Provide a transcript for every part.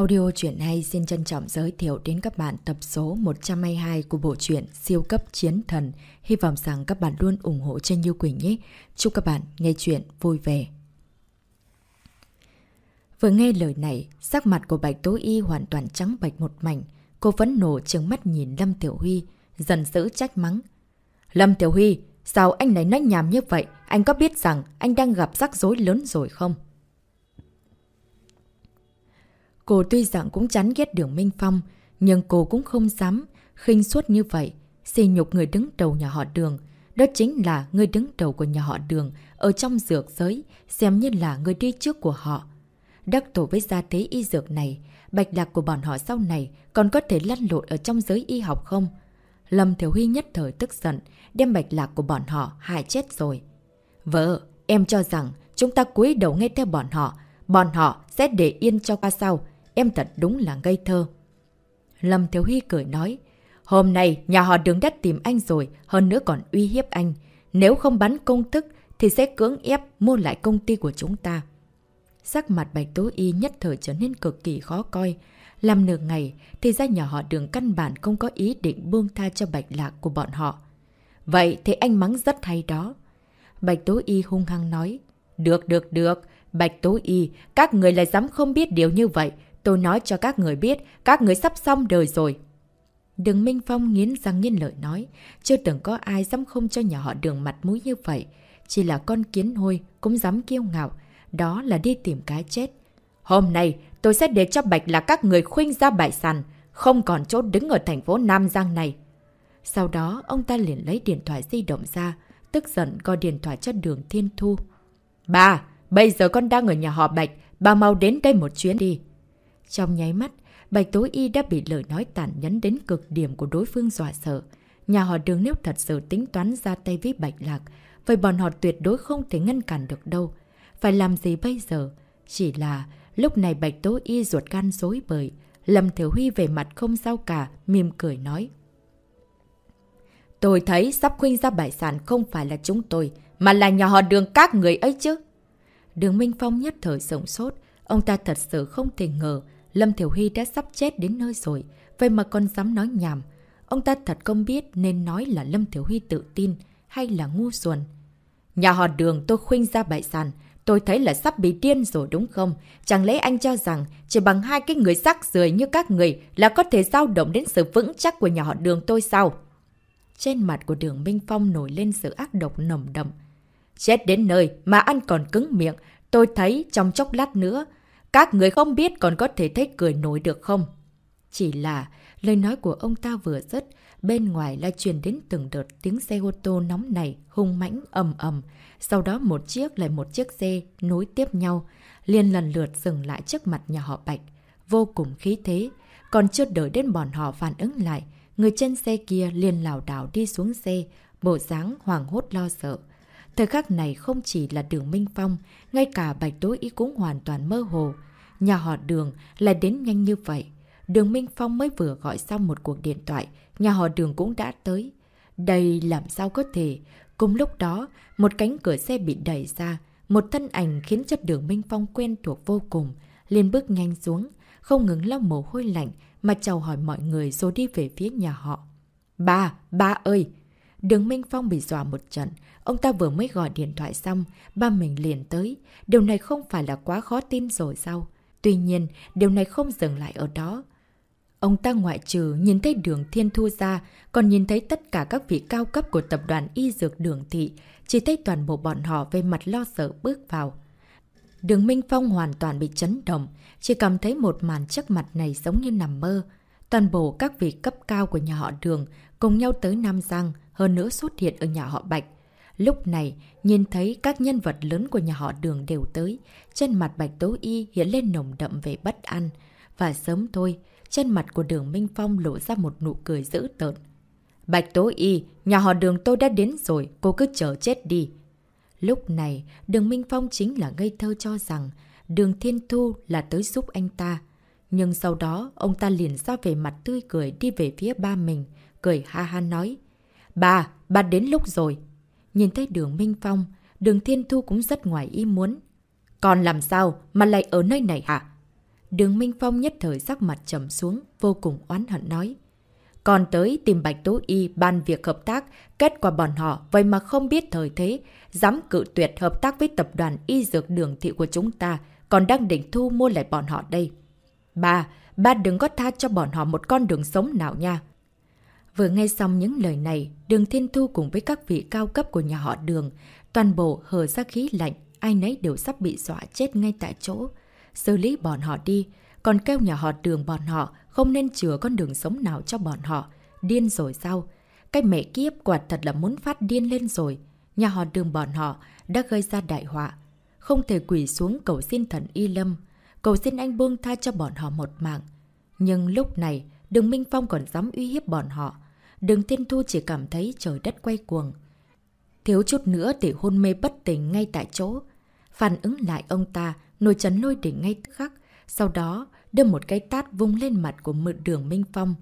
Audio truyện hay xin trân trọng giới thiệu đến các bạn tập số 122 của bộ truyện Siêu cấp chiến thần. Hy vọng rằng các bạn luôn ủng hộ cho Như Quỳnh nhé. Chúc các bạn nghe truyện vui vẻ. Vừa nghe lời này, sắc mặt của Bạch Tố Y hoàn toàn trắng bạch một mảnh. Cô vẫn nổ trừng mắt nhìn Lâm Tiểu Huy, dần dữ trách mắng. Lâm Tiểu Huy, sao anh này nói nhảm như vậy? Anh có biết rằng anh đang gặp rắc rối lớn rồi không? Cô tuy rằng cũng chán ghét đường Minh Phong, nhưng cô cũng không dám khinh suốt như vậy, xì nhục người đứng đầu nhà họ đường. Đó chính là người đứng đầu của nhà họ đường ở trong dược giới, xem như là người đi trước của họ. Đắc tổ với gia thế y dược này, bạch lạc của bọn họ sau này còn có thể lăn lộn ở trong giới y học không? Lâm Thiểu Huy nhất thời tức giận, đem bạch lạc của bọn họ hại chết rồi. Vợ, em cho rằng chúng ta cúi đầu nghe theo bọn họ, bọn họ sẽ để yên cho qua sau, em thật đúng là ngây thơ. Lâm Thiếu Huy cười nói, hôm nay nhà họ đường đất tìm anh rồi, hơn nữa còn uy hiếp anh. Nếu không bắn công thức thì sẽ cưỡng ép mua lại công ty của chúng ta. Sắc mặt Bạch Tố Y nhất thời trở nên cực kỳ khó coi. Làm nửa ngày thì ra nhà họ đường căn bản không có ý định buông tha cho Bạch Lạc của bọn họ. Vậy thì anh mắng rất hay đó. Bạch Tố Y hung hăng nói. Được, được, được. Bạch Tố Y, các người lại dám không biết điều như vậy. Tôi nói cho các người biết, các người sắp xong đời rồi. Đường Minh Phong nghiến răng nghiến lợi nói, chưa từng có ai dám không cho nhà họ đường mặt mũi như vậy. Chỉ là con kiến hôi cũng dám kiêu ngạo, đó là đi tìm cái chết. Hôm nay, tôi sẽ để cho Bạch là các người khuynh ra bại sàn, không còn chỗ đứng ở thành phố Nam Giang này. Sau đó, ông ta liền lấy điện thoại di động ra, tức giận gọi điện thoại cho đường Thiên Thu. Bà, bây giờ con đang ở nhà họ Bạch, bà mau đến đây một chuyến đi. Trong nháy mắt, Bạch Tố Y đã bị lời nói tàn nhẫn đến cực điểm của đối phương dọa sợ. Nhà họ đường nếu thật sự tính toán ra tay với Bạch Lạc, vậy bọn họ tuyệt đối không thể ngăn cản được đâu. Phải làm gì bây giờ? Chỉ là lúc này Bạch Tố Y ruột gan dối bời. Lâm Thiểu Huy về mặt không sao cả, mỉm cười nói. Tôi thấy sắp khuynh ra bài sản không phải là chúng tôi, mà là nhà họ đường các người ấy chứ. Đường Minh Phong nhất thời sổng sốt, ông ta thật sự không thể ngờ Lâm Thiểu Huy đã sắp chết đến nơi rồi, vậy mà còn dám nói nhảm. Ông ta thật không biết nên nói là Lâm Thiểu Huy tự tin hay là ngu xuẩn. Nhà họ đường tôi khuynh ra bại sàn, tôi thấy là sắp bị điên rồi đúng không? Chẳng lẽ anh cho rằng chỉ bằng hai cái người sắc rời như các người là có thể dao động đến sự vững chắc của nhà họ đường tôi sao? Trên mặt của đường Minh Phong nổi lên sự ác độc nồng đậm. Chết đến nơi mà anh còn cứng miệng, tôi thấy trong chốc lát nữa các người không biết còn có thể thấy cười nổi được không? Chỉ là lời nói của ông ta vừa dứt, bên ngoài lại truyền đến từng đợt tiếng xe ô tô nóng này hung mãnh ầm ầm. Sau đó một chiếc lại một chiếc xe nối tiếp nhau, liền lần lượt dừng lại trước mặt nhà họ Bạch. Vô cùng khí thế, còn chưa đợi đến bọn họ phản ứng lại, người trên xe kia liền lảo đảo đi xuống xe, bộ dáng hoàng hốt lo sợ. Thời khắc này không chỉ là đường Minh Phong, ngay cả Bạch tối Y cũng hoàn toàn mơ hồ. Nhà họ đường lại đến nhanh như vậy. Đường Minh Phong mới vừa gọi xong một cuộc điện thoại, nhà họ đường cũng đã tới. Đây làm sao có thể? Cùng lúc đó, một cánh cửa xe bị đẩy ra, một thân ảnh khiến cho đường Minh Phong quen thuộc vô cùng, liền bước nhanh xuống, không ngừng lau mồ hôi lạnh mà chào hỏi mọi người rồi đi về phía nhà họ. Ba, ba ơi! Đường Minh Phong bị dọa một trận, ông ta vừa mới gọi điện thoại xong, ba mình liền tới. Điều này không phải là quá khó tin rồi sao? Tuy nhiên, điều này không dừng lại ở đó. Ông ta ngoại trừ nhìn thấy đường thiên thu ra, còn nhìn thấy tất cả các vị cao cấp của tập đoàn y dược đường thị, chỉ thấy toàn bộ bọn họ về mặt lo sợ bước vào. Đường Minh Phong hoàn toàn bị chấn động, chỉ cảm thấy một màn trước mặt này giống như nằm mơ. Toàn bộ các vị cấp cao của nhà họ đường cùng nhau tới Nam Giang, hơn nữa xuất hiện ở nhà họ Bạch. Lúc này, nhìn thấy các nhân vật lớn của nhà họ đường đều tới, trên mặt Bạch Tố Y hiện lên nồng đậm về bất an. Và sớm thôi, trên mặt của đường Minh Phong lộ ra một nụ cười dữ tợn. Bạch Tố Y, nhà họ đường tôi đã đến rồi, cô cứ chờ chết đi. Lúc này, đường Minh Phong chính là ngây thơ cho rằng đường Thiên Thu là tới giúp anh ta. Nhưng sau đó, ông ta liền ra về mặt tươi cười đi về phía ba mình, cười ha ha nói. Bà, bà đến lúc rồi. Nhìn thấy đường Minh Phong, đường Thiên Thu cũng rất ngoài ý muốn. Còn làm sao mà lại ở nơi này hả? Đường Minh Phong nhất thời sắc mặt trầm xuống, vô cùng oán hận nói. Còn tới tìm Bạch Tố Y ban việc hợp tác, kết quả bọn họ vậy mà không biết thời thế, dám cự tuyệt hợp tác với tập đoàn y dược đường thị của chúng ta, còn đang định thu mua lại bọn họ đây. Ba, ba đừng có tha cho bọn họ một con đường sống nào nha. Vừa nghe xong những lời này, đường Thiên Thu cùng với các vị cao cấp của nhà họ đường, toàn bộ hờ ra khí lạnh, ai nấy đều sắp bị dọa chết ngay tại chỗ. Xử lý bọn họ đi, còn kêu nhà họ đường bọn họ không nên chừa con đường sống nào cho bọn họ. Điên rồi sao? Cái mẹ kiếp quả thật là muốn phát điên lên rồi. Nhà họ đường bọn họ đã gây ra đại họa. Không thể quỷ xuống cầu xin thần Y Lâm. Cầu xin anh buông tha cho bọn họ một mạng. Nhưng lúc này, đường Minh Phong còn dám uy hiếp bọn họ. Đường thiên Thu chỉ cảm thấy trời đất quay cuồng. Thiếu chút nữa để hôn mê bất tỉnh ngay tại chỗ. Phản ứng lại ông ta, nổi chấn lôi đỉnh ngay tức khắc. Sau đó, đưa một cái tát vung lên mặt của mượn đường Minh Phong.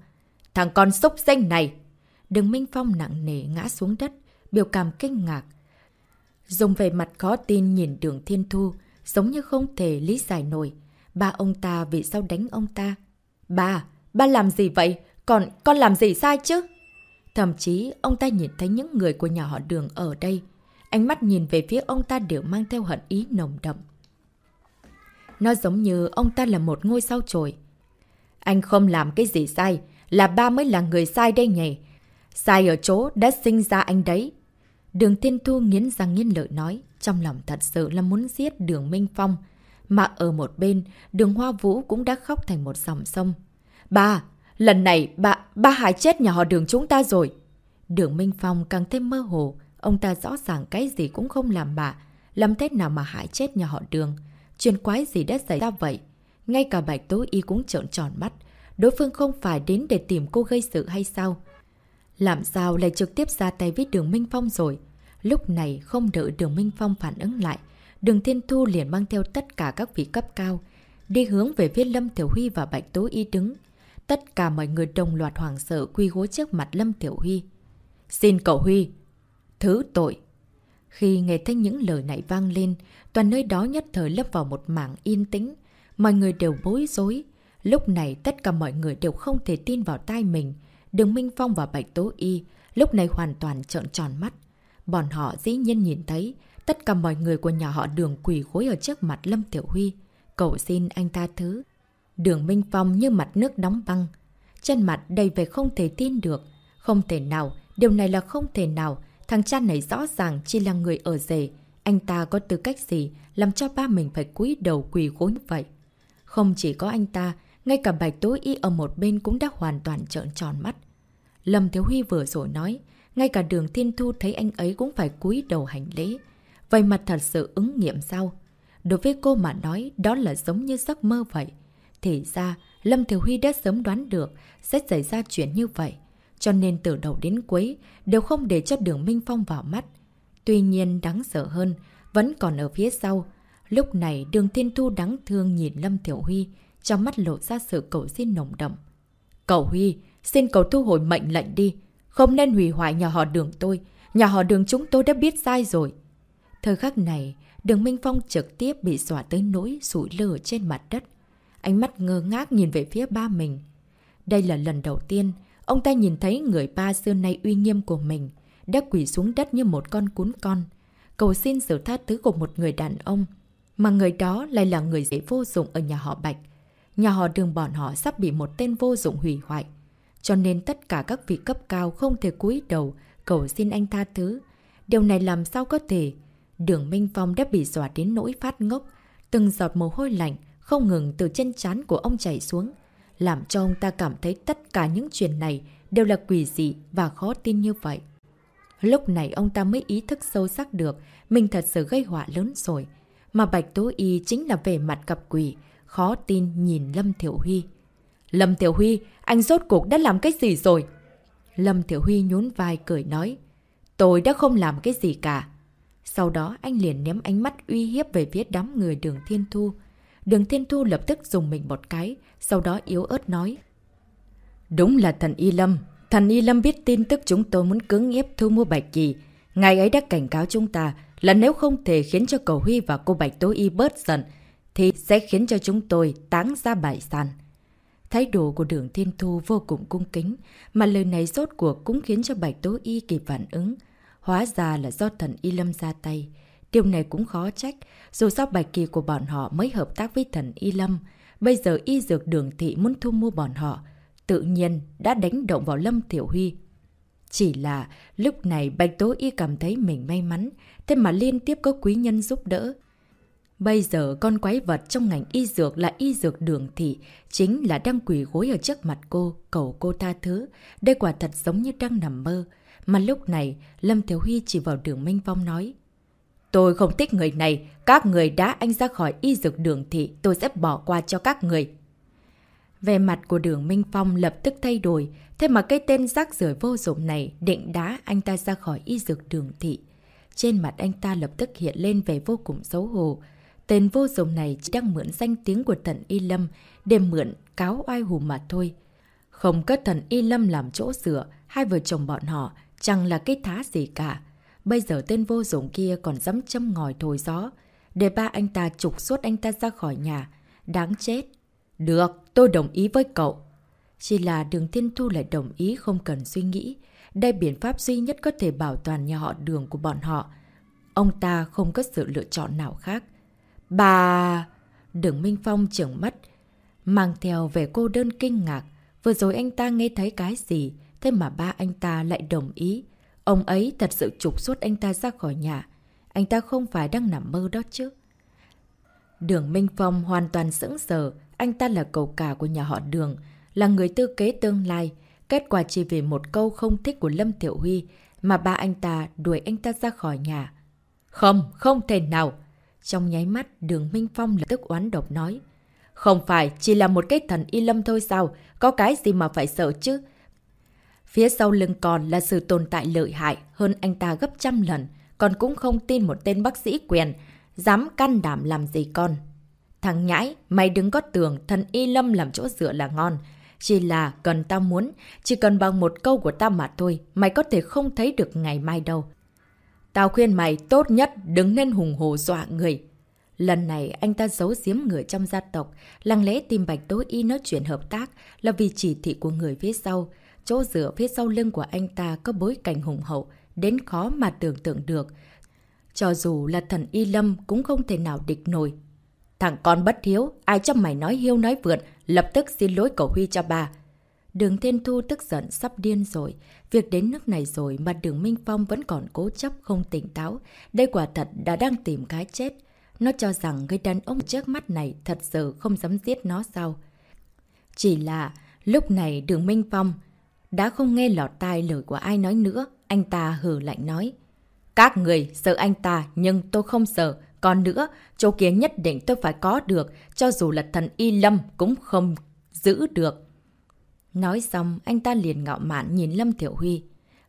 Thằng con sốc danh này! Đường Minh Phong nặng nề ngã xuống đất, biểu cảm kinh ngạc. Dùng về mặt khó tin nhìn đường Thiên Thu, giống như không thể lý giải nổi. Ba ông ta vì sao đánh ông ta? Ba, ba làm gì vậy? Còn con làm gì sai chứ? Thậm chí, ông ta nhìn thấy những người của nhà họ đường ở đây. Ánh mắt nhìn về phía ông ta đều mang theo hận ý nồng đậm. Nó giống như ông ta là một ngôi sao trồi. Anh không làm cái gì sai, là ba mới là người sai đây nhỉ. Sai ở chỗ đã sinh ra anh đấy. Đường Thiên Thu nghiến răng nghiến lợi nói, trong lòng thật sự là muốn giết đường Minh Phong. Mà ở một bên, đường Hoa Vũ cũng đã khóc thành một dòng sông. Ba, lần này ba, ba hại chết nhà họ đường chúng ta rồi. Đường Minh Phong càng thêm mơ hồ, ông ta rõ ràng cái gì cũng không làm bà, làm thế nào mà hại chết nhà họ đường. Chuyện quái gì đã xảy ra vậy? Ngay cả Bạch Tố Y cũng trợn tròn mắt. Đối phương không phải đến để tìm cô gây sự hay sao? Làm sao lại trực tiếp ra tay với đường Minh Phong rồi? Lúc này không đợi đường Minh Phong phản ứng lại. Đường Thiên Thu liền mang theo tất cả các vị cấp cao. Đi hướng về phía Lâm Tiểu Huy và Bạch Tố Y đứng. Tất cả mọi người đồng loạt hoàng sợ quy gối trước mặt Lâm Tiểu Huy. Xin cậu Huy, thứ tội. Khi nghe thấy những lời này vang lên, toàn nơi đó nhất thời lấp vào một mảng yên tĩnh. Mọi người đều bối rối. Lúc này tất cả mọi người đều không thể tin vào tai mình. Đường Minh Phong và Bạch Tố Y lúc này hoàn toàn trợn tròn mắt. Bọn họ dĩ nhiên nhìn thấy tất cả mọi người của nhà họ đường quỳ gối ở trước mặt Lâm Tiểu Huy. cậu xin anh ta thứ. Đường Minh Phong như mặt nước đóng băng. Chân mặt đầy về không thể tin được. Không thể nào, điều này là không thể nào. Thằng cha này rõ ràng chỉ là người ở rể. Anh ta có tư cách gì làm cho ba mình phải cúi đầu quỳ gối như vậy? Không chỉ có anh ta, ngay cả bạch tối y ở một bên cũng đã hoàn toàn trợn tròn mắt. Lâm Thiếu Huy vừa rồi nói, ngay cả đường thiên thu thấy anh ấy cũng phải cúi đầu hành lễ. Vậy mà thật sự ứng nghiệm sao? Đối với cô mà nói, đó là giống như giấc mơ vậy. Thì ra, Lâm Thiểu Huy đã sớm đoán được sẽ xảy ra chuyện như vậy. Cho nên từ đầu đến cuối, đều không để cho đường Minh Phong vào mắt. Tuy nhiên đáng sợ hơn, vẫn còn ở phía sau. Lúc này đường Thiên Thu đáng thương nhìn Lâm Tiểu Huy, trong mắt lộ ra sự cầu xin nồng đậm. Cậu Huy, xin cậu thu hồi mệnh lệnh đi. Không nên hủy hoại nhà họ đường tôi. Nhà họ đường chúng tôi đã biết sai rồi. Thời khắc này, đường Minh Phong trực tiếp bị dọa tới nỗi sủi lửa trên mặt đất. Ánh mắt ngơ ngác nhìn về phía ba mình. Đây là lần đầu tiên, ông ta nhìn thấy người ba xưa nay uy nghiêm của mình, đã quỷ xuống đất như một con cún con. Cầu xin sự tha thứ của một người đàn ông, mà người đó lại là người dễ vô dụng ở nhà họ Bạch. Nhà họ đường bọn họ sắp bị một tên vô dụng hủy hoại. Cho nên tất cả các vị cấp cao không thể cúi đầu cầu xin anh tha thứ. Điều này làm sao có thể? Đường Minh Phong đã bị dọa đến nỗi phát ngốc. Từng giọt mồ hôi lạnh không ngừng từ chân chán của ông chảy xuống. Làm cho ông ta cảm thấy tất cả những chuyện này đều là quỷ dị và khó tin như vậy. Lúc này ông ta mới ý thức sâu sắc được mình thật sự gây họa lớn rồi. Mà Bạch Tố Y chính là về mặt cặp quỷ, khó tin nhìn Lâm Thiểu Huy. Lâm Thiểu Huy, anh rốt cuộc đã làm cái gì rồi? Lâm Thiểu Huy nhún vai cười nói. Tôi đã không làm cái gì cả. Sau đó anh liền ném ánh mắt uy hiếp về phía đám người đường Thiên Thu. Đường Thiên Thu lập tức dùng mình một cái, sau đó yếu ớt nói. Đúng là thần Y Lâm. Thần Y Lâm biết tin tức chúng tôi muốn cưỡng ép thu mua bạch kỳ. Ngài ấy đã cảnh cáo chúng ta là nếu không thể khiến cho cầu Huy và cô Bạch Tố Y bớt giận, thì sẽ khiến cho chúng tôi táng ra bại sản. Thái độ của đường Thiên Thu vô cùng cung kính, mà lời này rốt cuộc cũng khiến cho Bạch Tố Y kịp phản ứng. Hóa ra là do thần Y Lâm ra tay. Điều này cũng khó trách, dù sao bài Kỳ của bọn họ mới hợp tác với thần Y Lâm. Bây giờ Y Dược Đường Thị muốn thu mua bọn họ, tự nhiên đã đánh động vào Lâm Tiểu Huy. Chỉ là lúc này Bạch Tố Y cảm thấy mình may mắn, thế mà liên tiếp có quý nhân giúp đỡ. Bây giờ con quái vật trong ngành y dược là y dược đường thị, chính là đang quỷ gối ở trước mặt cô, cầu cô tha thứ. Đây quả thật giống như đang nằm mơ. Mà lúc này, Lâm Thiếu Huy chỉ vào đường Minh Phong nói. Tôi không thích người này, các người đã anh ra khỏi y dược đường thị, tôi sẽ bỏ qua cho các người. Về mặt của đường Minh Phong lập tức thay đổi, thế mà cái tên rác rưởi vô dụng này định đá anh ta ra khỏi y dược đường thị. Trên mặt anh ta lập tức hiện lên vẻ vô cùng xấu hổ. Tên vô dụng này chỉ đang mượn danh tiếng của thần Y Lâm để mượn cáo oai hù mà thôi. Không có thần Y Lâm làm chỗ dựa, hai vợ chồng bọn họ chẳng là cái thá gì cả. Bây giờ tên vô dụng kia còn dám châm ngòi thổi gió, để ba anh ta trục xuất anh ta ra khỏi nhà. Đáng chết. Được, tôi đồng ý với cậu. Chỉ là đường thiên thu lại đồng ý không cần suy nghĩ. Đây biện pháp duy nhất có thể bảo toàn nhà họ đường của bọn họ. Ông ta không có sự lựa chọn nào khác. Bà... Đường Minh Phong trưởng mắt, mang theo về cô đơn kinh ngạc. Vừa rồi anh ta nghe thấy cái gì, thế mà ba anh ta lại đồng ý. Ông ấy thật sự trục xuất anh ta ra khỏi nhà. Anh ta không phải đang nằm mơ đó chứ. Đường Minh Phong hoàn toàn sững sờ. Anh ta là cầu cả của nhà họ Đường, là người tư kế tương lai. Kết quả chỉ vì một câu không thích của Lâm Thiệu Huy mà ba anh ta đuổi anh ta ra khỏi nhà. Không, không thể nào. Trong nháy mắt, đường Minh Phong lập tức oán độc nói. Không phải, chỉ là một cái thần y lâm thôi sao? Có cái gì mà phải sợ chứ? Phía sau lưng còn là sự tồn tại lợi hại hơn anh ta gấp trăm lần. Còn cũng không tin một tên bác sĩ quyền, dám can đảm làm gì con. Thằng nhãi, mày đừng có tưởng thần y lâm làm chỗ dựa là ngon. Chỉ là cần tao muốn, chỉ cần bằng một câu của tao mà thôi, mày có thể không thấy được ngày mai đâu. Tao khuyên mày tốt nhất đừng nên hùng hồ dọa người. Lần này anh ta giấu giếm người trong gia tộc, lặng lẽ tìm Bạch tối Y nói chuyện hợp tác là vì chỉ thị của người phía sau. Chỗ dựa phía sau lưng của anh ta có bối cảnh hùng hậu, đến khó mà tưởng tượng được. Cho dù là thần Y Lâm cũng không thể nào địch nổi. Thằng con bất hiếu, ai cho mày nói hiêu nói vượn, lập tức xin lỗi cậu Huy cho bà. Đường Thiên Thu tức giận sắp điên rồi. Việc đến nước này rồi mà đường Minh Phong vẫn còn cố chấp không tỉnh táo. Đây quả thật đã đang tìm cái chết. Nó cho rằng người đàn ông trước mắt này thật sự không dám giết nó sao. Chỉ là lúc này đường Minh Phong đã không nghe lọt tai lời của ai nói nữa. Anh ta hử lạnh nói. Các người sợ anh ta nhưng tôi không sợ. Còn nữa, chỗ kia nhất định tôi phải có được. Cho dù là thần Y Lâm cũng không giữ được. Nói xong, anh ta liền ngạo mạn nhìn Lâm Thiểu Huy.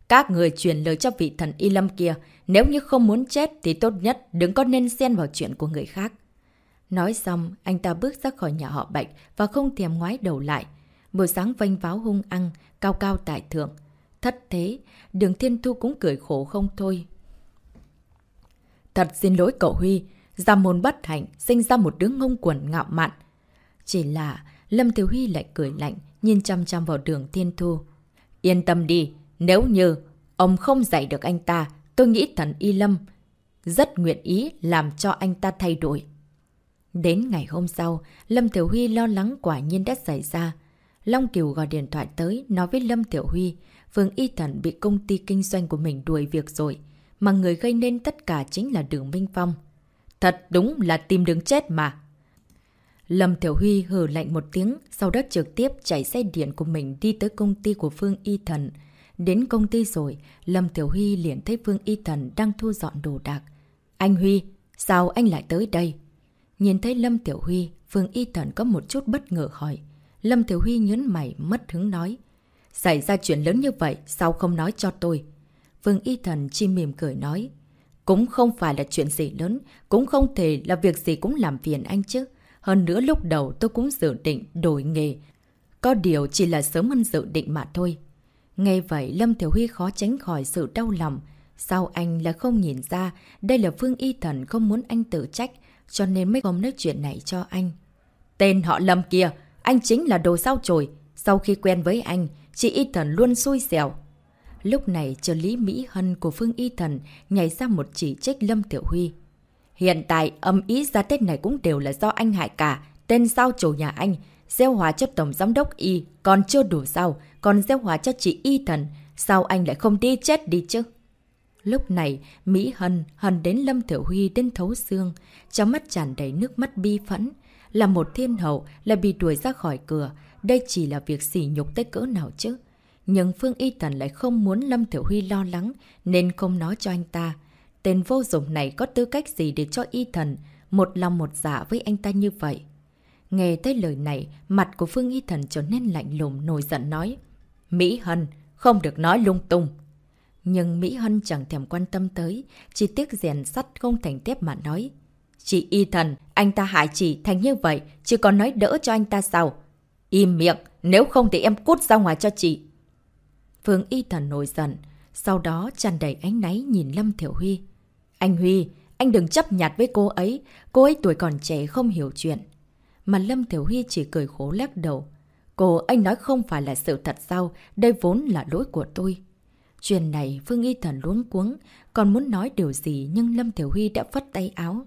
Các người truyền lời cho vị thần Y Lâm kia, nếu như không muốn chết thì tốt nhất đừng có nên xen vào chuyện của người khác. Nói xong, anh ta bước ra khỏi nhà họ Bạch và không thèm ngoái đầu lại. Buổi sáng vênh váo hung ăn, cao cao tại thượng. Thất thế, đường thiên thu cũng cười khổ không thôi. Thật xin lỗi cậu Huy, ra môn bất hạnh, sinh ra một đứa ngông quần ngạo mạn. Chỉ là Lâm Thiếu Huy lại cười lạnh, nhìn chăm chăm vào đường thiên thu. Yên tâm đi, nếu như ông không dạy được anh ta, tôi nghĩ thần Y Lâm rất nguyện ý làm cho anh ta thay đổi. Đến ngày hôm sau, Lâm thiếu Huy lo lắng quả nhiên đã xảy ra. Long Kiều gọi điện thoại tới, nói với Lâm Tiểu Huy, Phương Y Thần bị công ty kinh doanh của mình đuổi việc rồi, mà người gây nên tất cả chính là Đường Minh Phong. Thật đúng là tìm đường chết mà. Lâm Tiểu Huy hử lạnh một tiếng, sau đó trực tiếp chạy xe điện của mình đi tới công ty của Phương Y Thần. Đến công ty rồi, Lâm Tiểu Huy liền thấy Phương Y Thần đang thu dọn đồ đạc. Anh Huy, sao anh lại tới đây? Nhìn thấy Lâm Tiểu Huy, Phương Y Thần có một chút bất ngờ hỏi. Lâm thiếu Huy nhớn mày mất hứng nói. Xảy ra chuyện lớn như vậy, sao không nói cho tôi? Phương Y Thần chi mỉm cười nói. Cũng không phải là chuyện gì lớn, cũng không thể là việc gì cũng làm phiền anh chứ. Hơn nữa lúc đầu tôi cũng dự định đổi nghề. Có điều chỉ là sớm hơn dự định mà thôi. Nghe vậy Lâm Thiểu Huy khó tránh khỏi sự đau lòng. Sao anh là không nhìn ra đây là Phương Y Thần không muốn anh tự trách. cho nên mới không nói chuyện này cho anh. Tên họ Lâm kia, anh chính là đồ sao chổi. Sau khi quen với anh, chị Y Thần luôn xui xẻo. Lúc này trợ lý Mỹ Hân của Phương Y Thần nhảy ra một chỉ trích Lâm Tiểu Huy. Hiện tại âm ý ra Tết này cũng đều là do anh hại cả. Tên sao chủ nhà anh, gieo hòa cho Tổng Giám đốc Y, còn chưa đủ sao, còn gieo hòa cho chị Y Thần. Sao anh lại không đi chết đi chứ? Lúc này, Mỹ Hân hần đến Lâm Tiểu Huy đến thấu xương, trong mắt tràn đầy nước mắt bi phẫn. Là một thiên hậu, lại bị đuổi ra khỏi cửa. Đây chỉ là việc sỉ nhục tới cỡ nào chứ? Nhưng Phương Y Thần lại không muốn Lâm Tiểu Huy lo lắng, nên không nói cho anh ta. Tên vô dụng này có tư cách gì để cho Y Thần một lòng một dạ với anh ta như vậy? Nghe tới lời này, mặt của Phương Y Thần trở nên lạnh lùng nổi giận nói. Mỹ Hân, không được nói lung tung. Nhưng Mỹ Hân chẳng thèm quan tâm tới, chỉ tiếc rèn sắt không thành tiếp mà nói. Chị Y Thần, anh ta hại chị thành như vậy, chỉ còn nói đỡ cho anh ta sao? Im miệng, nếu không thì em cút ra ngoài cho chị. Phương Y Thần nổi giận, sau đó tràn đầy ánh náy nhìn Lâm Thiểu Huy. Anh Huy, anh đừng chấp nhặt với cô ấy, cô ấy tuổi còn trẻ không hiểu chuyện. Mà Lâm Thiểu Huy chỉ cười khổ lắc đầu. Cô, anh nói không phải là sự thật sao, đây vốn là lỗi của tôi. Chuyện này Phương Y Thần luống cuống, còn muốn nói điều gì nhưng Lâm Thiểu Huy đã phất tay áo.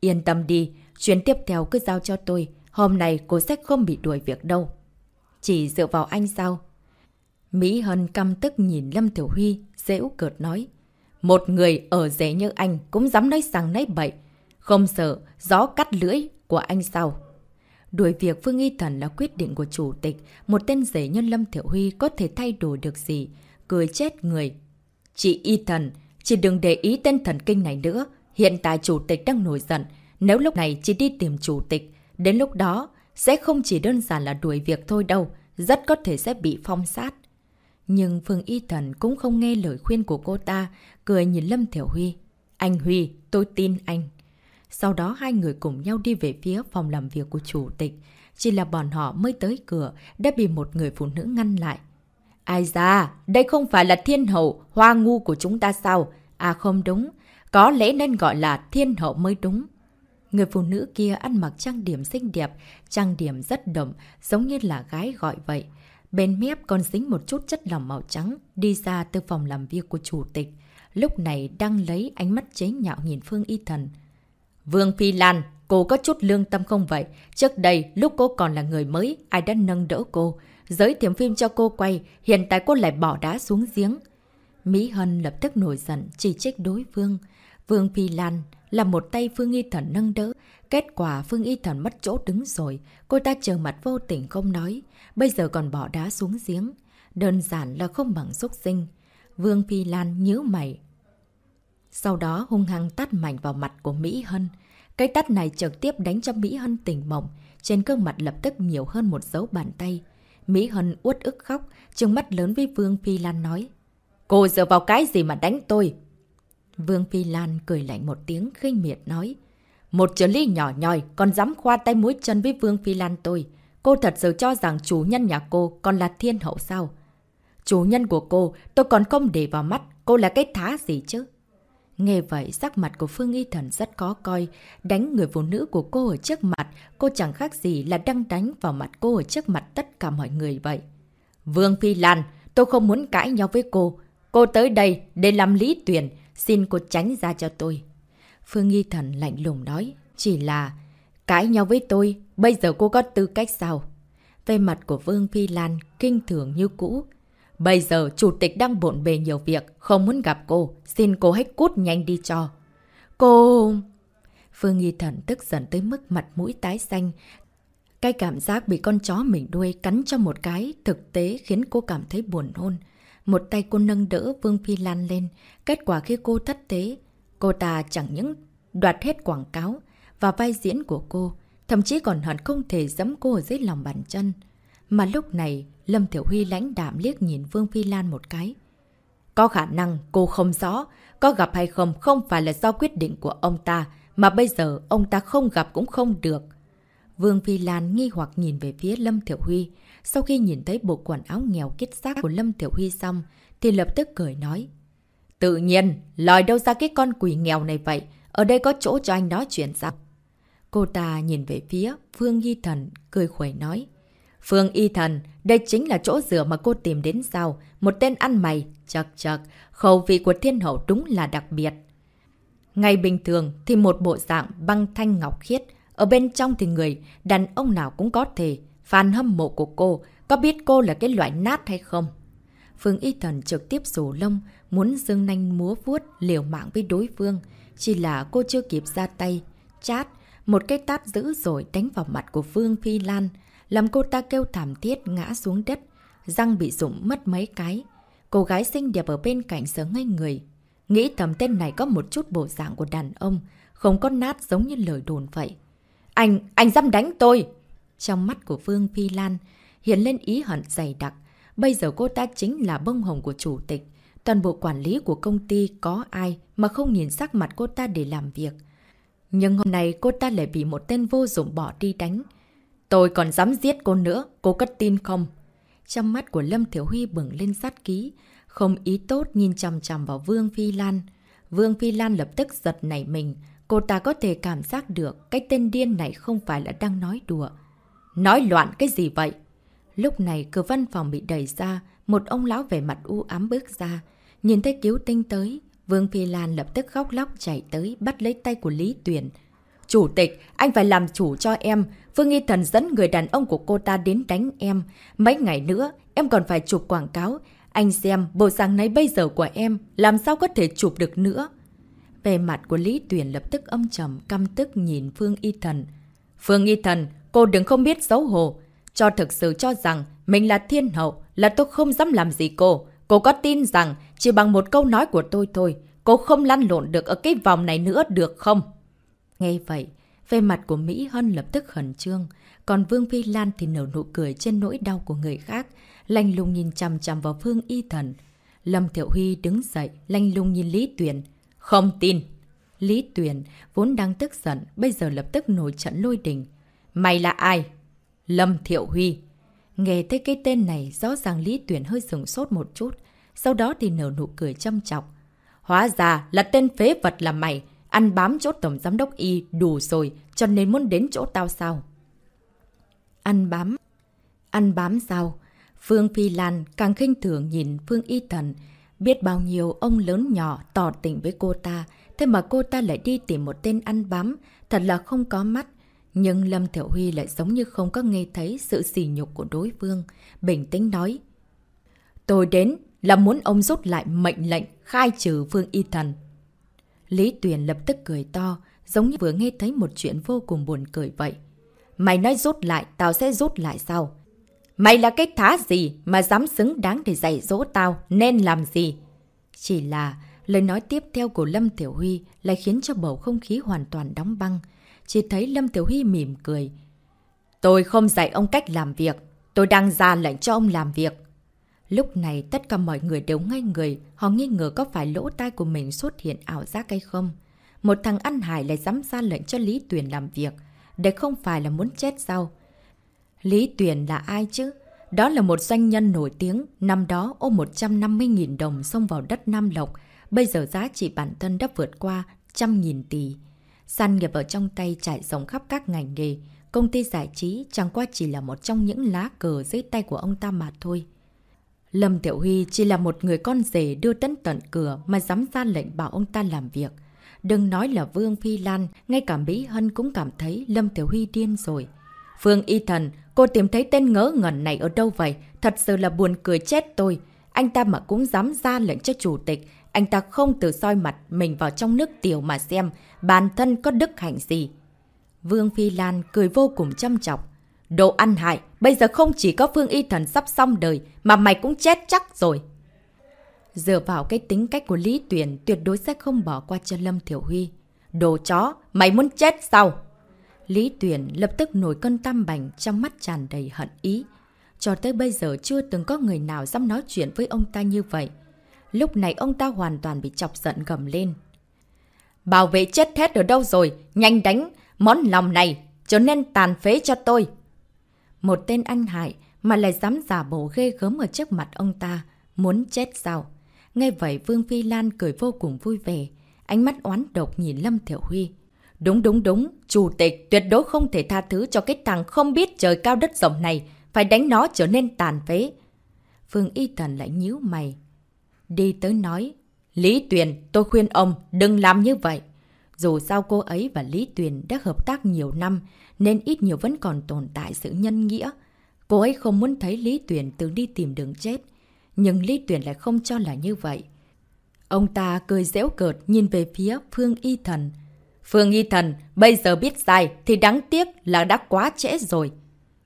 Yên tâm đi, chuyến tiếp theo cứ giao cho tôi, hôm nay cô sẽ không bị đuổi việc đâu. Chỉ dựa vào anh sao? Mỹ Hân căm tức nhìn Lâm Tiểu Huy, dễu cợt nói. Một người ở rể như anh cũng dám nói rằng nói bậy. Không sợ, gió cắt lưỡi của anh sao? Đuổi việc Phương Y Thần là quyết định của chủ tịch, một tên rể nhân Lâm Thiểu Huy có thể thay đổi được gì, cười chết người. Chị Y Thần, chị đừng để ý tên thần kinh này nữa, hiện tại chủ tịch đang nổi giận, nếu lúc này chị đi tìm chủ tịch, đến lúc đó sẽ không chỉ đơn giản là đuổi việc thôi đâu, rất có thể sẽ bị phong sát. Nhưng Phương Y Thần cũng không nghe lời khuyên của cô ta, cười nhìn Lâm Thiểu Huy. Anh Huy, tôi tin anh. Sau đó hai người cùng nhau đi về phía phòng làm việc của chủ tịch. Chỉ là bọn họ mới tới cửa, đã bị một người phụ nữ ngăn lại. Ai ra, đây không phải là thiên hậu, hoa ngu của chúng ta sao? À không đúng, có lẽ nên gọi là thiên hậu mới đúng. Người phụ nữ kia ăn mặc trang điểm xinh đẹp, trang điểm rất đậm, giống như là gái gọi vậy. Bên mép còn dính một chút chất lỏng màu trắng, đi ra từ phòng làm việc của chủ tịch. Lúc này đang lấy ánh mắt chế nhạo nhìn Phương Y Thần. Vương Phi Lan, cô có chút lương tâm không vậy? Trước đây, lúc cô còn là người mới, ai đã nâng đỡ cô? Giới thiệu phim cho cô quay, hiện tại cô lại bỏ đá xuống giếng. Mỹ Hân lập tức nổi giận, chỉ trích đối phương. Vương Phi Lan là một tay Phương Y Thần nâng đỡ. Kết quả Phương Y Thần mất chỗ đứng rồi. Cô ta chờ mặt vô tình không nói. Bây giờ còn bỏ đá xuống giếng. Đơn giản là không bằng xúc sinh. Vương Phi Lan nhớ mày. Sau đó hung hăng tắt mạnh vào mặt của Mỹ Hân. Cái tắt này trực tiếp đánh cho Mỹ Hân tỉnh mộng. Trên gương mặt lập tức nhiều hơn một dấu bàn tay. Mỹ Hân uất ức khóc, trừng mắt lớn với Vương Phi Lan nói. Cô dựa vào cái gì mà đánh tôi? Vương Phi Lan cười lạnh một tiếng khinh miệt nói. Một trợ lý nhỏ nhòi còn dám khoa tay mũi chân với Vương Phi Lan tôi. Cô thật sự cho rằng chủ nhân nhà cô còn là thiên hậu sao? Chủ nhân của cô tôi còn không để vào mắt, cô là cái thá gì chứ? Nghe vậy, sắc mặt của Phương Y Thần rất có coi. Đánh người phụ nữ của cô ở trước mặt, cô chẳng khác gì là đang đánh vào mặt cô ở trước mặt tất cả mọi người vậy. Vương Phi Lan, tôi không muốn cãi nhau với cô. Cô tới đây để làm lý tuyển, xin cô tránh ra cho tôi. Phương Nghi Thần lạnh lùng nói, chỉ là cãi nhau với tôi, bây giờ cô có tư cách sao? Về mặt của Vương Phi Lan kinh thường như cũ, Bây giờ chủ tịch đang bộn bề nhiều việc, không muốn gặp cô. Xin cô hãy cút nhanh đi cho. Cô... Phương Nghi Thần tức giận tới mức mặt mũi tái xanh. Cái cảm giác bị con chó mình đuôi cắn cho một cái thực tế khiến cô cảm thấy buồn nôn. Một tay cô nâng đỡ Vương Phi Lan lên. Kết quả khi cô thất tế, cô ta chẳng những đoạt hết quảng cáo và vai diễn của cô, thậm chí còn hẳn không thể dẫm cô ở dưới lòng bàn chân. Mà lúc này, Lâm Thiểu Huy lãnh đạm liếc nhìn Vương Phi Lan một cái. Có khả năng cô không rõ, có gặp hay không không phải là do quyết định của ông ta, mà bây giờ ông ta không gặp cũng không được. Vương Phi Lan nghi hoặc nhìn về phía Lâm Thiểu Huy. Sau khi nhìn thấy bộ quần áo nghèo kết xác của Lâm tiểu Huy xong, thì lập tức cười nói. Tự nhiên, lòi đâu ra cái con quỷ nghèo này vậy? Ở đây có chỗ cho anh nói chuyện sao? Cô ta nhìn về phía Phương Y Thần, cười khuẩy nói. Phương Y Thần, đây chính là chỗ rửa mà cô tìm đến sao? Một tên ăn mày, chật chật, khẩu vị của thiên hậu đúng là đặc biệt. Ngày bình thường thì một bộ dạng băng thanh ngọc khiết, ở bên trong thì người đàn ông nào cũng có thể. Fan hâm mộ của cô, có biết cô là cái loại nát hay không? Phương Y Thần trực tiếp rủ lông, muốn dương nanh múa vuốt liều mạng với đối phương. Chỉ là cô chưa kịp ra tay. Chát, một cái tát dữ rồi đánh vào mặt của Phương Phi Lan, làm cô ta kêu thảm thiết ngã xuống đất, răng bị rụng mất mấy cái. Cô gái xinh đẹp ở bên cạnh sớ ngay người. Nghĩ thầm tên này có một chút bộ dạng của đàn ông, không có nát giống như lời đồn vậy. Anh, anh dám đánh tôi! Trong mắt của vương Phi Lan hiện lên ý hận dày đặc. Bây giờ cô ta chính là bông hồng của chủ tịch. Toàn bộ quản lý của công ty có ai mà không nhìn sắc mặt cô ta để làm việc. Nhưng hôm nay cô ta lại bị một tên vô dụng bỏ đi đánh. Tôi còn dám giết cô nữa, cô có tin không? Trong mắt của Lâm Thiểu Huy bừng lên sát ký, không ý tốt nhìn chằm chằm vào Vương Phi Lan. Vương Phi Lan lập tức giật nảy mình, cô ta có thể cảm giác được cái tên điên này không phải là đang nói đùa. Nói loạn cái gì vậy? Lúc này cửa văn phòng bị đẩy ra, một ông lão về mặt u ám bước ra. Nhìn thấy cứu tinh tới, Vương Phi Lan lập tức khóc lóc chạy tới bắt lấy tay của Lý Tuyền. Chủ tịch, anh phải làm chủ cho em. Vương Nghi Thần dẫn người đàn ông của cô ta đến đánh em. Mấy ngày nữa, em còn phải chụp quảng cáo. Anh xem, bộ sáng nay bây giờ của em, làm sao có thể chụp được nữa? Về mặt của Lý Tuyền lập tức âm trầm, căm tức nhìn Phương Y Thần. Phương Y Thần, cô đừng không biết xấu hổ. Cho thực sự cho rằng mình là thiên hậu, là tôi không dám làm gì cô. Cô có tin rằng chỉ bằng một câu nói của tôi thôi, cô không lăn lộn được ở cái vòng này nữa được không? Nghe vậy, về mặt của Mỹ Hân lập tức khẩn trương, còn Vương Phi Lan thì nở nụ cười trên nỗi đau của người khác, lanh lùng nhìn chằm chằm vào Phương Y Thần. Lâm Thiệu Huy đứng dậy, lanh lùng nhìn Lý Tuyền. Không tin! Lý Tuyền vốn đang tức giận, bây giờ lập tức nổi trận lôi đình. Mày là ai? Lâm Thiệu Huy. Nghe thấy cái tên này, rõ ràng Lý Tuyền hơi sừng sốt một chút, sau đó thì nở nụ cười châm chọc. Hóa ra là tên phế vật là mày, ăn bám chỗ tổng giám đốc y đủ rồi, cho nên muốn đến chỗ tao sao? Ăn bám? Ăn bám sao? Phương Phi Lan càng khinh thường nhìn Phương Y Thần, biết bao nhiêu ông lớn nhỏ tỏ tình với cô ta, thế mà cô ta lại đi tìm một tên ăn bám, thật là không có mắt. Nhưng Lâm Thiểu Huy lại giống như không có nghe thấy sự sỉ nhục của đối phương, bình tĩnh nói. Tôi đến là muốn ông rút lại mệnh lệnh khai trừ Phương Y Thần. Lý Tuyền lập tức cười to, giống như vừa nghe thấy một chuyện vô cùng buồn cười vậy. Mày nói rút lại, tao sẽ rút lại sao? Mày là cái thá gì mà dám xứng đáng để dạy dỗ tao, nên làm gì? Chỉ là lời nói tiếp theo của Lâm Tiểu Huy lại khiến cho bầu không khí hoàn toàn đóng băng. Chỉ thấy Lâm Tiểu Huy mỉm cười. Tôi không dạy ông cách làm việc. Tôi đang ra lệnh cho ông làm việc. Lúc này tất cả mọi người đều ngay người, họ nghi ngờ có phải lỗ tai của mình xuất hiện ảo giác hay không. Một thằng ăn hải lại dám ra lệnh cho Lý Tuyền làm việc, để không phải là muốn chết sao. Lý Tuyền là ai chứ? Đó là một doanh nhân nổi tiếng, năm đó ôm 150.000 đồng xông vào đất Nam Lộc, bây giờ giá trị bản thân đã vượt qua trăm nghìn tỷ. Sàn nghiệp ở trong tay trải rộng khắp các ngành nghề, công ty giải trí chẳng qua chỉ là một trong những lá cờ dưới tay của ông ta mà thôi. Lâm Tiểu Huy chỉ là một người con rể đưa tấn tận cửa mà dám ra lệnh bảo ông ta làm việc. Đừng nói là Vương Phi Lan, ngay cả Mỹ Hân cũng cảm thấy Lâm Tiểu Huy điên rồi. Phương Y Thần, cô tìm thấy tên ngớ ngẩn này ở đâu vậy? Thật sự là buồn cười chết tôi. Anh ta mà cũng dám ra lệnh cho chủ tịch. Anh ta không từ soi mặt mình vào trong nước tiểu mà xem bản thân có đức hạnh gì. Vương Phi Lan cười vô cùng châm chọc. Đồ ăn hại, bây giờ không chỉ có Phương Y Thần sắp xong đời, mà mày cũng chết chắc rồi. Dựa vào cái tính cách của Lý Tuyền, tuyệt đối sẽ không bỏ qua cho Lâm Thiểu Huy. Đồ chó, mày muốn chết sao? Lý Tuyền lập tức nổi cơn tam bành trong mắt tràn đầy hận ý. Cho tới bây giờ chưa từng có người nào dám nói chuyện với ông ta như vậy. Lúc này ông ta hoàn toàn bị chọc giận gầm lên. Bảo vệ chết hết ở đâu rồi? Nhanh đánh! Món lòng này trở nên tàn phế cho tôi! Một tên anh hại mà lại dám giả bộ ghê gớm ở trước mặt ông ta. Muốn chết sao? Nghe vậy Vương Phi Lan cười vô cùng vui vẻ. Ánh mắt oán độc nhìn Lâm Thiểu Huy. Đúng đúng đúng, chủ tịch tuyệt đối không thể tha thứ cho cái thằng không biết trời cao đất rộng này, phải đánh nó trở nên tàn phế. Phương Y Thần lại nhíu mày. Đi tới nói, Lý Tuyền, tôi khuyên ông đừng làm như vậy. Dù sao cô ấy và Lý Tuyền đã hợp tác nhiều năm, nên ít nhiều vẫn còn tồn tại sự nhân nghĩa. Cô ấy không muốn thấy Lý Tuyền từng đi tìm đường chết. Nhưng Lý Tuyền lại không cho là như vậy. Ông ta cười dễu cợt nhìn về phía Phương Y Thần. Phương Y Thần, bây giờ biết sai thì đáng tiếc là đã quá trễ rồi.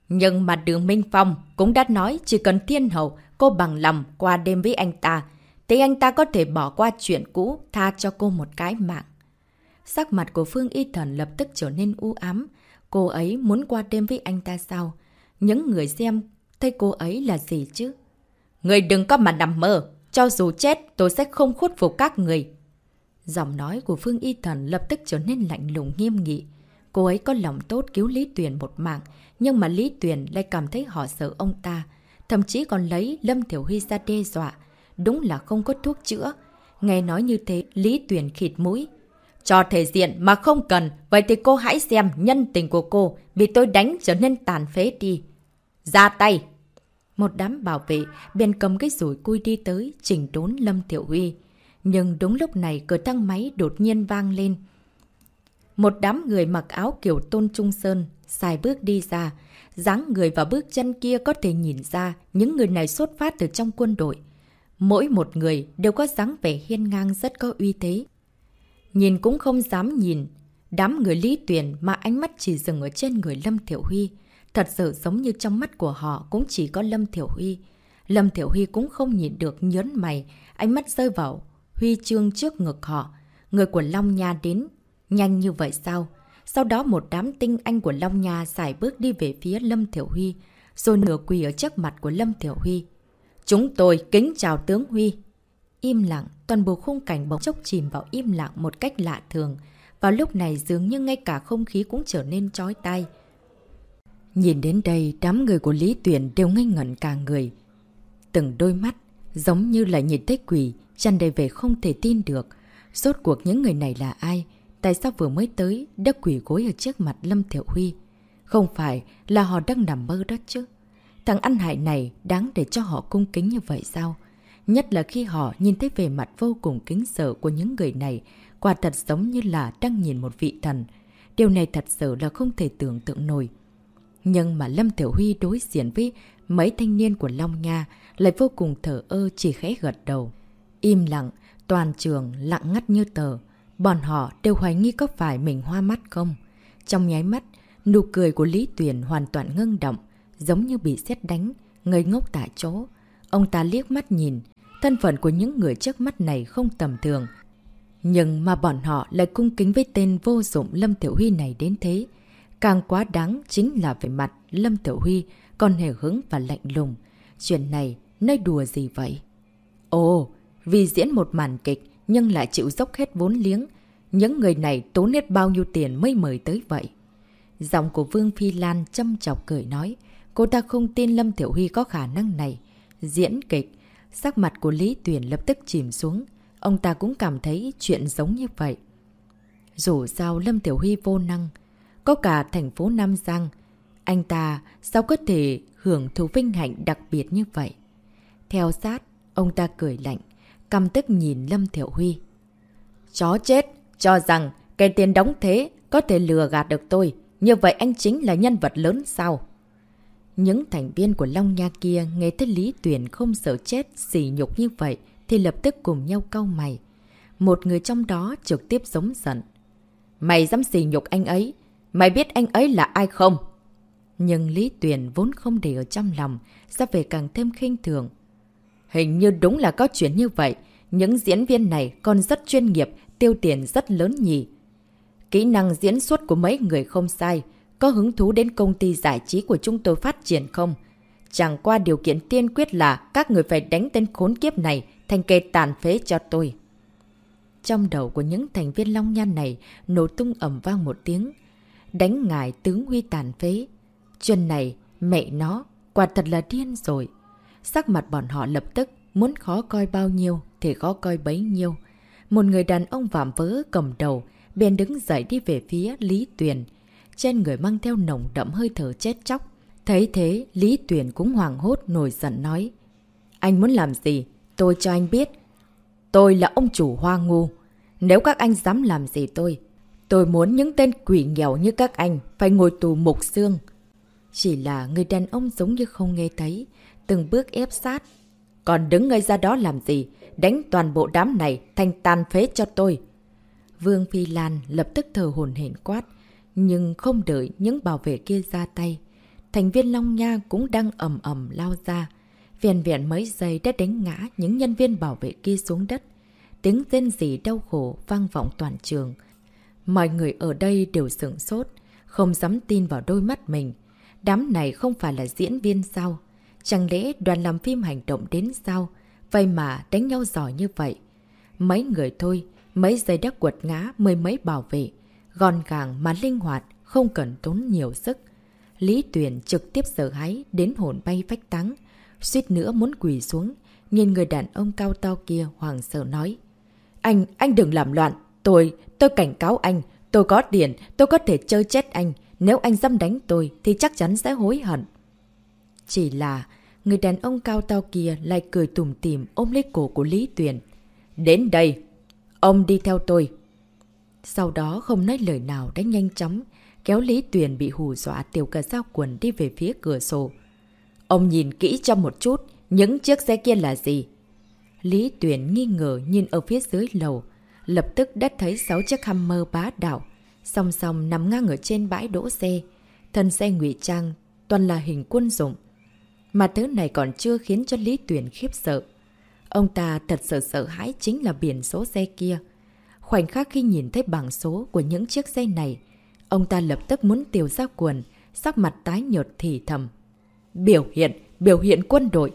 Nhưng mà đường Minh Phong cũng đã nói chỉ cần thiên hậu cô bằng lòng qua đêm với anh ta, thì anh ta có thể bỏ qua chuyện cũ, tha cho cô một cái mạng. Sắc mặt của Phương Y Thần lập tức trở nên u ám. Cô ấy muốn qua đêm với anh ta sao? Những người xem thấy cô ấy là gì chứ? Người đừng có mà nằm mơ. Cho dù chết, tôi sẽ không khuất phục các người. Giọng nói của Phương Y Thần lập tức trở nên lạnh lùng nghiêm nghị. Cô ấy có lòng tốt cứu Lý Tuyền một mạng, nhưng mà Lý Tuyền lại cảm thấy họ sợ ông ta. Thậm chí còn lấy Lâm Thiểu Huy ra đe dọa. Đúng là không có thuốc chữa. Nghe nói như thế, Lý Tuyền khịt mũi. Cho thể diện mà không cần, vậy thì cô hãy xem nhân tình của cô bị tôi đánh trở nên tàn phế đi. Ra tay! Một đám bảo vệ bên cầm cái rủi cui đi tới chỉnh đốn Lâm Tiểu Huy. Nhưng đúng lúc này cửa thang máy đột nhiên vang lên. Một đám người mặc áo kiểu tôn trung sơn, xài bước đi ra. dáng người và bước chân kia có thể nhìn ra những người này xuất phát từ trong quân đội. Mỗi một người đều có dáng vẻ hiên ngang rất có uy thế. Nhìn cũng không dám nhìn. Đám người lý tuyển mà ánh mắt chỉ dừng ở trên người Lâm Thiểu Huy. Thật sự giống như trong mắt của họ cũng chỉ có Lâm Thiểu Huy. Lâm Thiểu Huy cũng không nhìn được nhớn mày, ánh mắt rơi vào huy chương trước ngực họ. Người của Long Nha đến. Nhanh như vậy sao? Sau đó một đám tinh anh của Long Nha xài bước đi về phía Lâm Thiểu Huy, rồi nửa quỳ ở trước mặt của Lâm Thiểu Huy. Chúng tôi kính chào tướng Huy. Im lặng, toàn bộ khung cảnh bỗng chốc chìm vào im lặng một cách lạ thường. Vào lúc này dường như ngay cả không khí cũng trở nên chói tai. Nhìn đến đây, đám người của Lý Tuyển đều ngây ngẩn cả người. Từng đôi mắt, giống như là nhìn thấy quỷ, chăn đầy về không thể tin được. Rốt cuộc những người này là ai? Tại sao vừa mới tới, đã quỷ gối ở trước mặt Lâm Thiệu Huy? Không phải là họ đang nằm mơ đó chứ? Thằng ăn hại này đáng để cho họ cung kính như vậy sao? Nhất là khi họ nhìn thấy về mặt vô cùng kính sợ của những người này, quả thật giống như là đang nhìn một vị thần. Điều này thật sự là không thể tưởng tượng nổi. Nhưng mà Lâm Tiểu Huy đối diện với mấy thanh niên của Long Nha lại vô cùng thở ơ chỉ khẽ gật đầu. Im lặng, toàn trường lặng ngắt như tờ. Bọn họ đều hoài nghi có phải mình hoa mắt không? Trong nháy mắt, nụ cười của Lý Tuyền hoàn toàn ngưng động, giống như bị xét đánh, ngây ngốc tại chỗ. Ông ta liếc mắt nhìn, thân phận của những người trước mắt này không tầm thường. Nhưng mà bọn họ lại cung kính với tên vô dụng Lâm Tiểu Huy này đến thế. Càng quá đáng chính là về mặt Lâm Tiểu Huy còn hề hứng và lạnh lùng. Chuyện này nơi đùa gì vậy? Ồ, vì diễn một màn kịch nhưng lại chịu dốc hết vốn liếng. Những người này tốn hết bao nhiêu tiền mới mời tới vậy? Giọng của Vương Phi Lan châm chọc cười nói. Cô ta không tin Lâm Tiểu Huy có khả năng này. Diễn kịch, sắc mặt của Lý tuyển lập tức chìm xuống. Ông ta cũng cảm thấy chuyện giống như vậy. Dù sao Lâm Tiểu Huy vô năng, có cả thành phố Nam Giang. Anh ta sao có thể hưởng thụ vinh hạnh đặc biệt như vậy? Theo sát, ông ta cười lạnh, căm tức nhìn Lâm Thiểu Huy. Chó chết, cho rằng cái tiền đóng thế có thể lừa gạt được tôi. Như vậy anh chính là nhân vật lớn sao? Những thành viên của Long Nha kia nghe thấy Lý Tuyển không sợ chết, xỉ nhục như vậy thì lập tức cùng nhau cau mày. Một người trong đó trực tiếp giống giận. Mày dám xỉ nhục anh ấy, Mày biết anh ấy là ai không? Nhưng Lý Tuyền vốn không để ở trong lòng, ra về càng thêm khinh thường. Hình như đúng là có chuyện như vậy. Những diễn viên này còn rất chuyên nghiệp, tiêu tiền rất lớn nhỉ. Kỹ năng diễn xuất của mấy người không sai. Có hứng thú đến công ty giải trí của chúng tôi phát triển không? Chẳng qua điều kiện tiên quyết là các người phải đánh tên khốn kiếp này thành kê tàn phế cho tôi. Trong đầu của những thành viên Long Nhan này nổ tung ẩm vang một tiếng đánh ngài tướng huy tàn phế. Chuyện này, mẹ nó, quả thật là điên rồi. Sắc mặt bọn họ lập tức, muốn khó coi bao nhiêu thì khó coi bấy nhiêu. Một người đàn ông vạm vỡ cầm đầu, Bèn đứng dậy đi về phía Lý Tuyền. Trên người mang theo nồng đậm hơi thở chết chóc. Thấy thế, Lý Tuyền cũng hoàng hốt nổi giận nói. Anh muốn làm gì? Tôi cho anh biết. Tôi là ông chủ hoa ngu. Nếu các anh dám làm gì tôi, tôi muốn những tên quỷ nghèo như các anh phải ngồi tù mục xương. Chỉ là người đàn ông giống như không nghe thấy, từng bước ép sát. Còn đứng ngây ra đó làm gì? Đánh toàn bộ đám này thành tàn phế cho tôi. Vương Phi Lan lập tức thờ hồn hển quát, nhưng không đợi những bảo vệ kia ra tay. Thành viên Long Nha cũng đang ầm ầm lao ra. Viện viện mấy giây đã đánh ngã những nhân viên bảo vệ kia xuống đất. Tiếng rên rỉ đau khổ vang vọng toàn trường. Mọi người ở đây đều sửng sốt, không dám tin vào đôi mắt mình. Đám này không phải là diễn viên sao? Chẳng lẽ đoàn làm phim hành động đến sao? Vậy mà đánh nhau giỏi như vậy. Mấy người thôi, mấy giây đã quật ngã mười mấy bảo vệ gọn gàng mà linh hoạt, không cần tốn nhiều sức. Lý Tuyền trực tiếp sợ hãi đến hồn bay phách tắng. Suýt nữa muốn quỳ xuống, nhìn người đàn ông cao to kia hoàng sợ nói. Anh, anh đừng làm loạn. Tôi, tôi cảnh cáo anh. Tôi có tiền, tôi có thể chơi chết anh. Nếu anh dám đánh tôi thì chắc chắn sẽ hối hận. Chỉ là người đàn ông cao to kia lại cười tùm tìm ôm lấy cổ của Lý Tuyền. Đến đây! Ông đi theo tôi. Sau đó không nói lời nào đã nhanh chóng kéo Lý Tuyền bị hù dọa tiểu cờ dao quần đi về phía cửa sổ. Ông nhìn kỹ cho một chút, những chiếc xe kia là gì? Lý Tuyền nghi ngờ nhìn ở phía dưới lầu, lập tức đã thấy 6 chiếc Hammer bá đảo, song song nằm ngang ở trên bãi đỗ xe. Thân xe ngụy trang, toàn là hình quân dụng. Mà thứ này còn chưa khiến cho Lý Tuyền khiếp sợ. Ông ta thật sự sợ hãi chính là biển số xe kia. Khoảnh khắc khi nhìn thấy bảng số của những chiếc xe này, ông ta lập tức muốn tiêu ra quần, sắc mặt tái nhợt thì thầm. Biểu hiện, biểu hiện quân đội.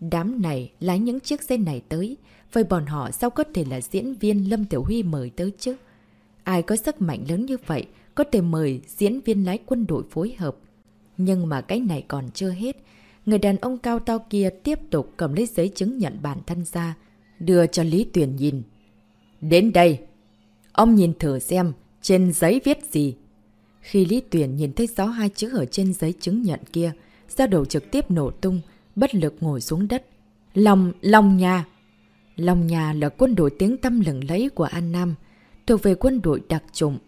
Đám này lái những chiếc xe này tới, vậy bọn họ sao có thể là diễn viên Lâm Tiểu Huy mời tới chứ? Ai có sức mạnh lớn như vậy, có thể mời diễn viên lái quân đội phối hợp. Nhưng mà cái này còn chưa hết. Người đàn ông cao to kia tiếp tục cầm lấy giấy chứng nhận bản thân ra, đưa cho Lý Tuyền nhìn. Đến đây! Ông nhìn thử xem, trên giấy viết gì? Khi Lý Tuyền nhìn thấy rõ hai chữ ở trên giấy chứng nhận kia, ra đầu trực tiếp nổ tung, bất lực ngồi xuống đất. Lòng, lòng nhà! Lòng nhà là quân đội tiếng tâm lừng lấy của An Nam, thuộc về quân đội đặc trùng,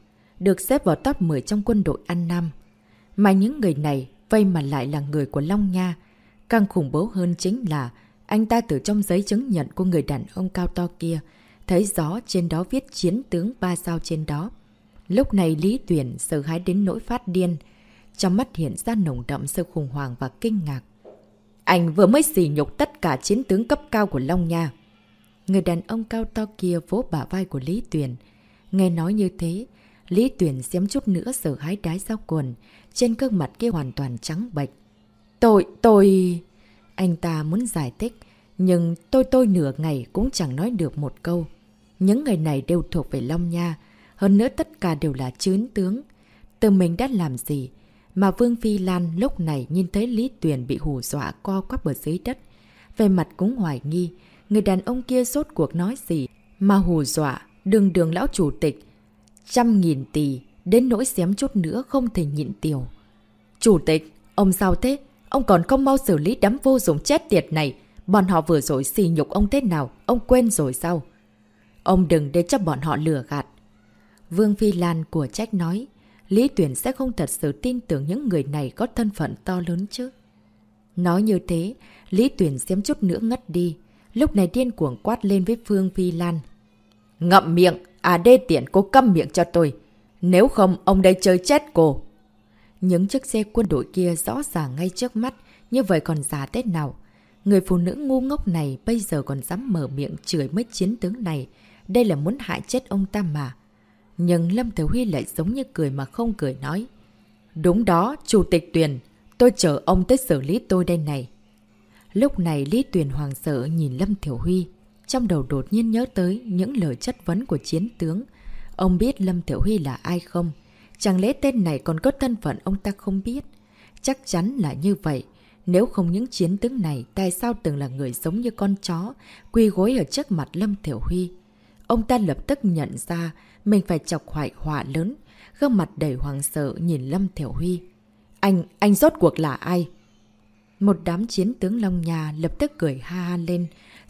được xếp vào top 10 trong quân đội An Nam. Mà những người này, vây mà lại là người của Long Nha. Càng khủng bố hơn chính là anh ta từ trong giấy chứng nhận của người đàn ông cao to kia, thấy gió trên đó viết chiến tướng ba sao trên đó. Lúc này Lý Tuyển sợ hãi đến nỗi phát điên, trong mắt hiện ra nồng đậm sự khủng hoảng và kinh ngạc. Anh vừa mới xỉ nhục tất cả chiến tướng cấp cao của Long Nha. Người đàn ông cao to kia vỗ bả vai của Lý Tuyền. Nghe nói như thế, Lý Tuyền xém chút nữa sợ hãi đái ra quần, trên gương mặt kia hoàn toàn trắng bệch. Tôi, tôi... Anh ta muốn giải thích, nhưng tôi tôi nửa ngày cũng chẳng nói được một câu. Những người này đều thuộc về Long Nha, hơn nữa tất cả đều là chướng tướng. Từ mình đã làm gì? Mà Vương Phi Lan lúc này nhìn thấy Lý Tuyền bị hù dọa co quắp ở dưới đất. Về mặt cũng hoài nghi, người đàn ông kia sốt cuộc nói gì mà hù dọa đường đường lão chủ tịch. Trăm nghìn tỷ, đến nỗi xém chút nữa không thể nhịn tiểu. Chủ tịch, ông sao thế? Ông còn không mau xử lý đám vô dụng chết tiệt này. Bọn họ vừa rồi xì nhục ông thế nào, ông quên rồi sao? Ông đừng để cho bọn họ lừa gạt. Vương Phi Lan của trách nói, Lý Tuyển sẽ không thật sự tin tưởng những người này có thân phận to lớn chứ. Nói như thế, Lý Tuyển xém chút nữa ngất đi. Lúc này điên cuồng quát lên với Phương Phi Lan. Ngậm miệng, à đê tiện cô câm miệng cho tôi. Nếu không, ông đây chơi chết cô. Những chiếc xe quân đội kia rõ ràng ngay trước mắt, như vậy còn giả tết nào. Người phụ nữ ngu ngốc này bây giờ còn dám mở miệng chửi mấy chiến tướng này. Đây là muốn hại chết ông ta mà. Nhưng Lâm Thiếu Huy lại giống như cười mà không cười nói. Đúng đó, Chủ tịch Tuyền, tôi chờ ông tới xử lý tôi đây này. Lúc này Lý Tuyền hoàng sợ nhìn Lâm Thiểu Huy. Trong đầu đột nhiên nhớ tới những lời chất vấn của chiến tướng. Ông biết Lâm Thiểu Huy là ai không? Chẳng lẽ tên này còn có thân phận ông ta không biết? Chắc chắn là như vậy. Nếu không những chiến tướng này, tại sao từng là người giống như con chó, quy gối ở trước mặt Lâm Thiểu Huy? Ông ta lập tức nhận ra mình phải chọc hoại họa lớn. Gương mặt đầy hoàng sợ nhìn Lâm Thiểu Huy. Anh, anh rốt cuộc là ai? Một đám chiến tướng Long Nhà lập tức cười ha ha lên,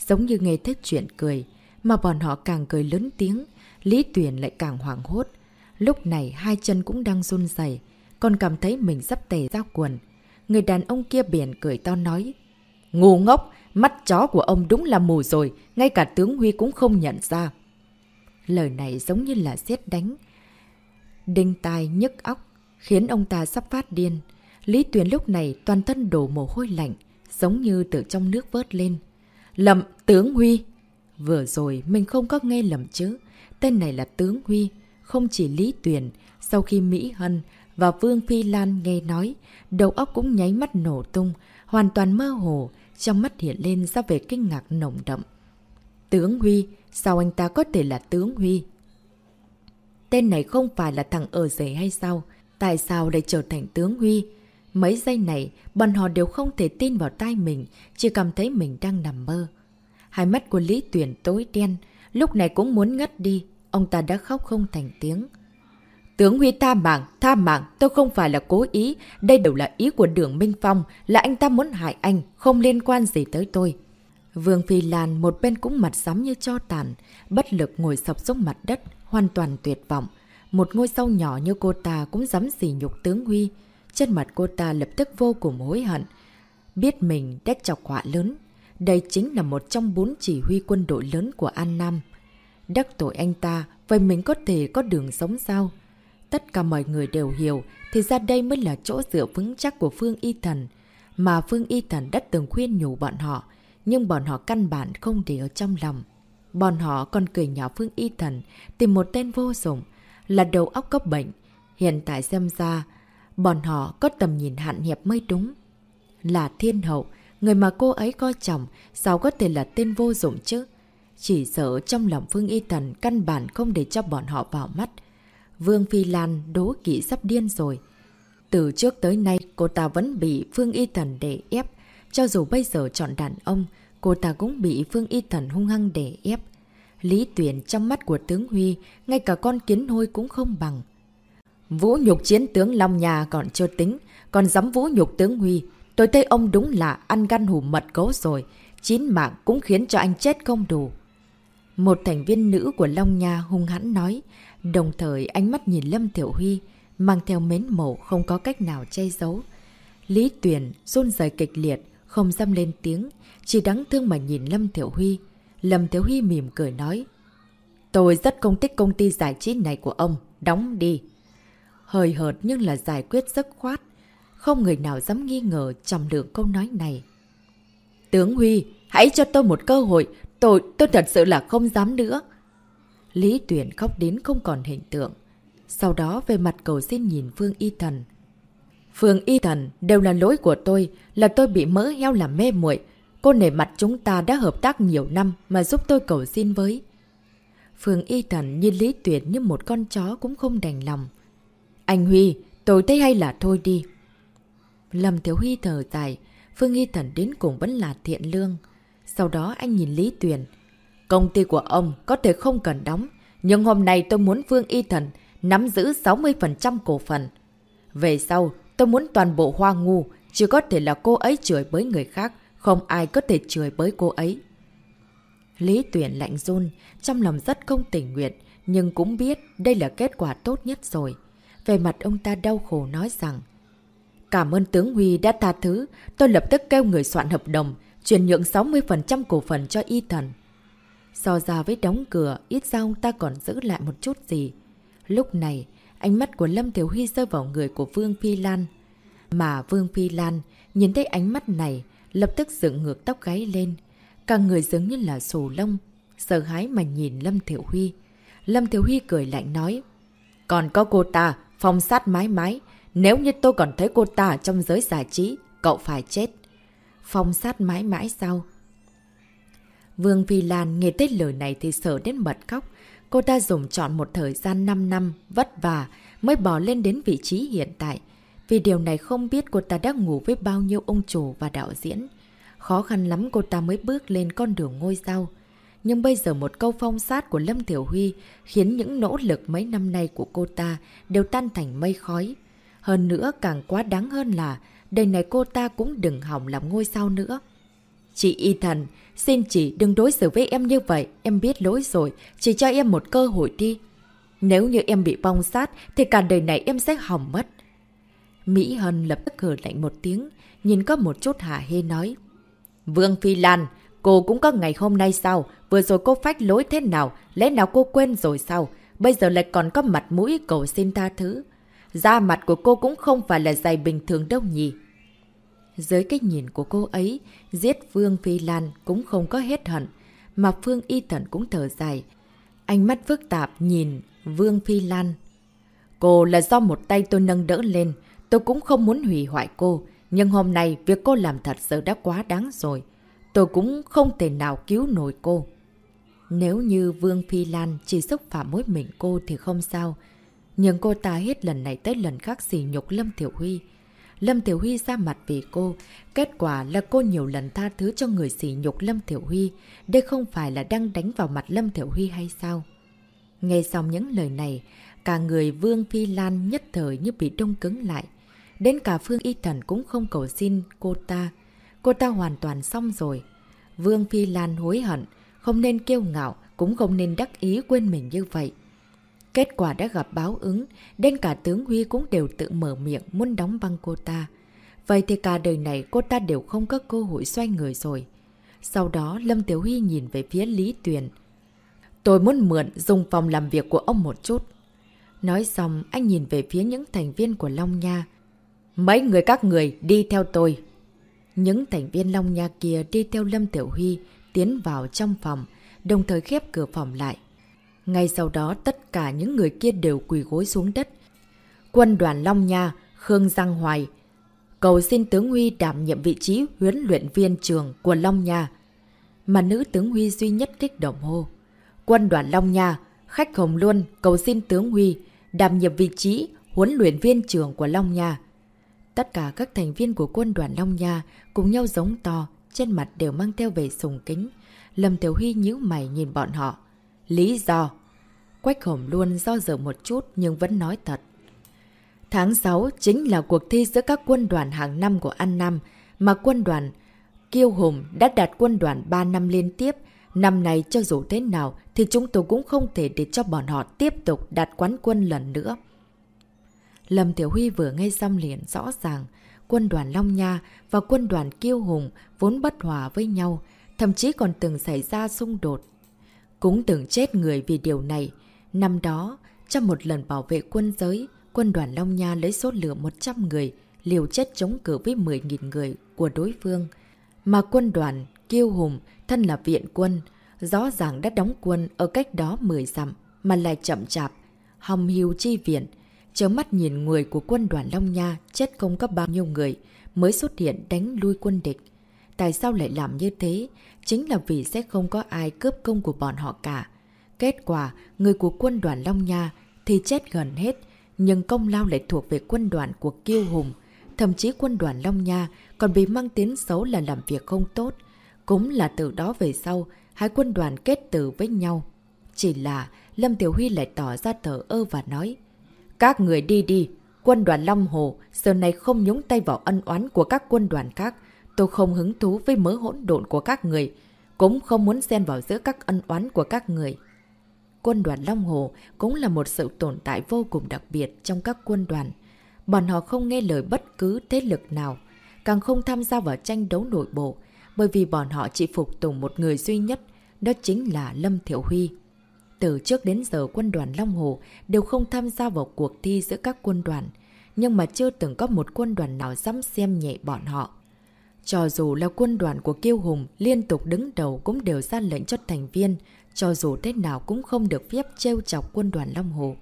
giống như nghe thích chuyện cười. Mà bọn họ càng cười lớn tiếng, Lý Tuyền lại càng hoảng hốt. Lúc này hai chân cũng đang run dày, còn cảm thấy mình sắp tề ra quần. Người đàn ông kia biển cười to nói. Ngu ngốc, mắt chó của ông đúng là mù rồi, ngay cả tướng Huy cũng không nhận ra. Lời này giống như là xét đánh. Đinh tai nhức óc, khiến ông ta sắp phát điên. Lý Tuyền lúc này toàn thân đổ mồ hôi lạnh, giống như từ trong nước vớt lên. Lầm, tướng Huy! Vừa rồi mình không có nghe lầm chứ. Tên này là tướng Huy, không chỉ Lý Tuyền. Sau khi Mỹ Hân và Vương Phi Lan nghe nói, đầu óc cũng nháy mắt nổ tung, hoàn toàn mơ hồ, trong mắt hiện lên ra về kinh ngạc nồng đậm. Tướng Huy, sao anh ta có thể là tướng Huy? Tên này không phải là thằng ở rể hay sao? Tại sao lại trở thành tướng Huy? Mấy giây này, bọn họ đều không thể tin vào tai mình, chỉ cảm thấy mình đang nằm mơ. Hai mắt của Lý Tuyển tối đen, lúc này cũng muốn ngất đi, ông ta đã khóc không thành tiếng. Tướng Huy tha mạng, tha mạng, tôi không phải là cố ý, đây đều là ý của đường Minh Phong, là anh ta muốn hại anh, không liên quan gì tới tôi. Vương Phi Lan một bên cũng mặt xám như cho tàn, bất lực ngồi sập xuống mặt đất, hoàn toàn tuyệt vọng. Một ngôi sao nhỏ như cô ta cũng dám gì nhục tướng Huy. Trên mặt cô ta lập tức vô cùng hối hận. Biết mình đã chọc họa lớn. Đây chính là một trong bốn chỉ huy quân đội lớn của An Nam. Đắc tội anh ta, vậy mình có thể có đường sống sao? Tất cả mọi người đều hiểu, thì ra đây mới là chỗ dựa vững chắc của Phương Y Thần. Mà Phương Y Thần đã từng khuyên nhủ bọn họ, nhưng bọn họ căn bản không để ở trong lòng. Bọn họ còn cười nhỏ Phương Y Thần tìm một tên vô dụng, là đầu óc cấp bệnh. Hiện tại xem ra, bọn họ có tầm nhìn hạn hẹp mới đúng. Là thiên hậu, người mà cô ấy coi trọng, sao có thể là tên vô dụng chứ? Chỉ sợ trong lòng Phương Y Thần căn bản không để cho bọn họ vào mắt. Vương Phi Lan đố kỵ sắp điên rồi. Từ trước tới nay, cô ta vẫn bị Phương Y Thần để ép. Cho dù bây giờ chọn đàn ông, cô ta cũng bị Phương Y Thần hung hăng để ép. Lý tuyển trong mắt của tướng Huy, ngay cả con kiến hôi cũng không bằng. Vũ nhục chiến tướng Long Nhà còn chưa tính, còn dám vũ nhục tướng Huy. Tôi thấy ông đúng là ăn gan hủ mật cấu rồi, chín mạng cũng khiến cho anh chết không đủ. Một thành viên nữ của Long Nha hung hãn nói, đồng thời ánh mắt nhìn Lâm Tiểu Huy, mang theo mến mộ không có cách nào che giấu. Lý Tuyền run rời kịch liệt, không dám lên tiếng, chỉ đáng thương mà nhìn Lâm Thiểu Huy. Lâm Thiểu Huy mỉm cười nói, Tôi rất công tích công ty giải trí này của ông, đóng đi. Hơi hợt nhưng là giải quyết rất khoát. Không người nào dám nghi ngờ trong lượng câu nói này. Tướng Huy, hãy cho tôi một cơ hội, tôi, tôi thật sự là không dám nữa. Lý Tuyển khóc đến không còn hình tượng. Sau đó về mặt cầu xin nhìn Phương Y Thần. Phương Y Thần, đều là lỗi của tôi, là tôi bị mỡ heo làm mê muội Cô nể mặt chúng ta đã hợp tác nhiều năm mà giúp tôi cầu xin với. Phương Y Thần nhìn Lý Tuyển như một con chó cũng không đành lòng. Anh Huy, tôi thấy hay là thôi đi. Lâm Thiếu Huy thở dài, Phương Y Thần đến cùng vẫn là thiện lương. Sau đó anh nhìn Lý Tuyền. Công ty của ông có thể không cần đóng, nhưng hôm nay tôi muốn Phương Y Thần nắm giữ 60% cổ phần. Về sau, tôi muốn toàn bộ hoa ngu, chỉ có thể là cô ấy chửi với người khác, không ai có thể chửi với cô ấy. Lý Tuyển lạnh run, trong lòng rất không tình nguyện, nhưng cũng biết đây là kết quả tốt nhất rồi. Về mặt ông ta đau khổ nói rằng, Cảm ơn tướng Huy đã tha thứ, tôi lập tức kêu người soạn hợp đồng, chuyển nhượng 60% cổ phần cho y thần. So ra với đóng cửa, ít ra ông ta còn giữ lại một chút gì. Lúc này, ánh mắt của Lâm Tiểu Huy rơi vào người của Vương Phi Lan. Mà Vương Phi Lan nhìn thấy ánh mắt này, lập tức dựng ngược tóc gáy lên. Cả người giống như là sù lông, sợ hãi mà nhìn Lâm Thiểu Huy. Lâm Thiểu Huy cười lạnh nói, Còn có cô ta, phong sát mái mái, nếu như tôi còn thấy cô ta trong giới giải trí, cậu phải chết. Phong sát mãi mãi sao? Vương Phi Lan nghe tới lời này thì sợ đến bật khóc. Cô ta dùng chọn một thời gian 5 năm vất vả mới bỏ lên đến vị trí hiện tại. Vì điều này không biết cô ta đã ngủ với bao nhiêu ông chủ và đạo diễn. Khó khăn lắm cô ta mới bước lên con đường ngôi sao. Nhưng bây giờ một câu phong sát của Lâm Tiểu Huy khiến những nỗ lực mấy năm nay của cô ta đều tan thành mây khói. Hơn nữa càng quá đáng hơn là đời này cô ta cũng đừng hỏng làm ngôi sao nữa. Chị Y Thần, xin chị đừng đối xử với em như vậy, em biết lỗi rồi, chỉ cho em một cơ hội đi. Nếu như em bị bong sát thì cả đời này em sẽ hỏng mất. Mỹ Hân lập tức hử lạnh một tiếng, nhìn có một chút hả hê nói. Vương Phi Lan, cô cũng có ngày hôm nay sao? Vừa rồi cô phách lối thế nào? Lẽ nào cô quên rồi sao? Bây giờ lại còn có mặt mũi cầu xin tha thứ. Da mặt của cô cũng không phải là dày bình thường đâu nhỉ. Dưới cái nhìn của cô ấy, giết Vương Phi Lan cũng không có hết hận. Mà Phương Y Thần cũng thở dài. Ánh mắt phức tạp nhìn Vương Phi Lan. Cô là do một tay tôi nâng đỡ lên. Tôi cũng không muốn hủy hoại cô. Nhưng hôm nay việc cô làm thật sự đã quá đáng rồi. Tôi cũng không thể nào cứu nổi cô. Nếu như Vương Phi Lan chỉ xúc phạm mối mình cô thì không sao. Nhưng cô ta hết lần này tới lần khác xỉ nhục Lâm Tiểu Huy. Lâm Tiểu Huy ra mặt vì cô. Kết quả là cô nhiều lần tha thứ cho người xỉ nhục Lâm Tiểu Huy. Đây không phải là đang đánh vào mặt Lâm Tiểu Huy hay sao? Nghe xong những lời này, cả người Vương Phi Lan nhất thời như bị đông cứng lại. Đến cả Phương Y Thần cũng không cầu xin cô ta. Cô ta hoàn toàn xong rồi. Vương Phi Lan hối hận, không nên kiêu ngạo, cũng không nên đắc ý quên mình như vậy. Kết quả đã gặp báo ứng, đến cả tướng Huy cũng đều tự mở miệng muốn đóng băng cô ta. Vậy thì cả đời này cô ta đều không có cơ hội xoay người rồi. Sau đó Lâm Tiểu Huy nhìn về phía Lý Tuyền. Tôi muốn mượn dùng phòng làm việc của ông một chút. Nói xong anh nhìn về phía những thành viên của Long Nha. Mấy người các người đi theo tôi. Những thành viên Long Nha kia đi theo Lâm Tiểu Huy tiến vào trong phòng, đồng thời khép cửa phòng lại. Ngay sau đó tất cả những người kia đều quỳ gối xuống đất. Quân đoàn Long Nha, Khương Giang Hoài, cầu xin tướng Huy đảm nhiệm vị trí huấn luyện viên trường của Long Nha. Mà nữ tướng Huy duy nhất kích động hô. Quân đoàn Long Nha, khách Hồng Luân cầu xin tướng Huy đảm nhiệm vị trí huấn luyện viên trường của Long Nha. Tất cả các thành viên của quân đoàn Long Nha cùng nhau giống to, trên mặt đều mang theo vẻ sùng kính. Lâm Tiểu Huy nhíu mày nhìn bọn họ. Lý do Quách hổm luôn do dự một chút nhưng vẫn nói thật. Tháng 6 chính là cuộc thi giữa các quân đoàn hàng năm của An Nam mà quân đoàn Kiêu Hùng đã đạt quân đoàn 3 năm liên tiếp. Năm này cho dù thế nào thì chúng tôi cũng không thể để cho bọn họ tiếp tục đạt quán quân lần nữa. Lâm Tiểu Huy vừa nghe xong liền rõ ràng, quân đoàn Long Nha và quân đoàn Kiêu Hùng vốn bất hòa với nhau, thậm chí còn từng xảy ra xung đột. Cũng từng chết người vì điều này. Năm đó, trong một lần bảo vệ quân giới, quân đoàn Long Nha lấy số lửa 100 người, liều chết chống cử với 10.000 người của đối phương. Mà quân đoàn Kiêu Hùng, thân là viện quân, rõ ràng đã đóng quân ở cách đó 10 dặm mà lại chậm chạp, hòng hiu chi viện, chớ mắt nhìn người của quân đoàn Long Nha chết không có bao nhiêu người mới xuất hiện đánh lui quân địch. Tại sao lại làm như thế? Chính là vì sẽ không có ai cướp công của bọn họ cả. Kết quả, người của quân đoàn Long Nha thì chết gần hết, nhưng công lao lại thuộc về quân đoàn của Kiêu Hùng. Thậm chí quân đoàn Long Nha còn bị mang tiếng xấu là làm việc không tốt. Cũng là từ đó về sau, hai quân đoàn kết tử với nhau. Chỉ là Lâm Tiểu Huy lại tỏ ra thở ơ và nói các người đi đi, quân đoàn Long Hồ giờ này không nhúng tay vào ân oán của các quân đoàn khác. Tôi không hứng thú với mớ hỗn độn của các người, cũng không muốn xen vào giữa các ân oán của các người. Quân đoàn Long Hồ cũng là một sự tồn tại vô cùng đặc biệt trong các quân đoàn. Bọn họ không nghe lời bất cứ thế lực nào, càng không tham gia vào tranh đấu nội bộ, bởi vì bọn họ chỉ phục tùng một người duy nhất, đó chính là Lâm Thiểu Huy. Từ trước đến giờ quân đoàn Long Hồ đều không tham gia vào cuộc thi giữa các quân đoàn, nhưng mà chưa từng có một quân đoàn nào dám xem nhẹ bọn họ. Cho dù là quân đoàn của Kiêu Hùng liên tục đứng đầu cũng đều ra lệnh cho thành viên, cho dù thế nào cũng không được phép trêu chọc quân đoàn Long Hồ.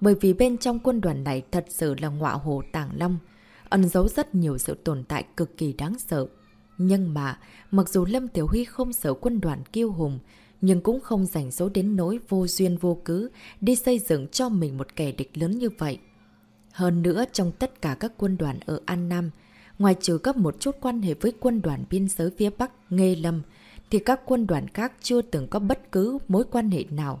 Bởi vì bên trong quân đoàn này thật sự là ngọa hồ tàng long, ẩn giấu rất nhiều sự tồn tại cực kỳ đáng sợ. Nhưng mà, mặc dù Lâm Tiểu Huy không sợ quân đoàn Kiêu Hùng, nhưng cũng không rảnh số đến nỗi vô duyên vô cứ đi xây dựng cho mình một kẻ địch lớn như vậy. Hơn nữa, trong tất cả các quân đoàn ở An Nam, ngoài trừ có một chút quan hệ với quân đoàn biên giới phía Bắc Nghê Lâm, thì các quân đoàn khác chưa từng có bất cứ mối quan hệ nào.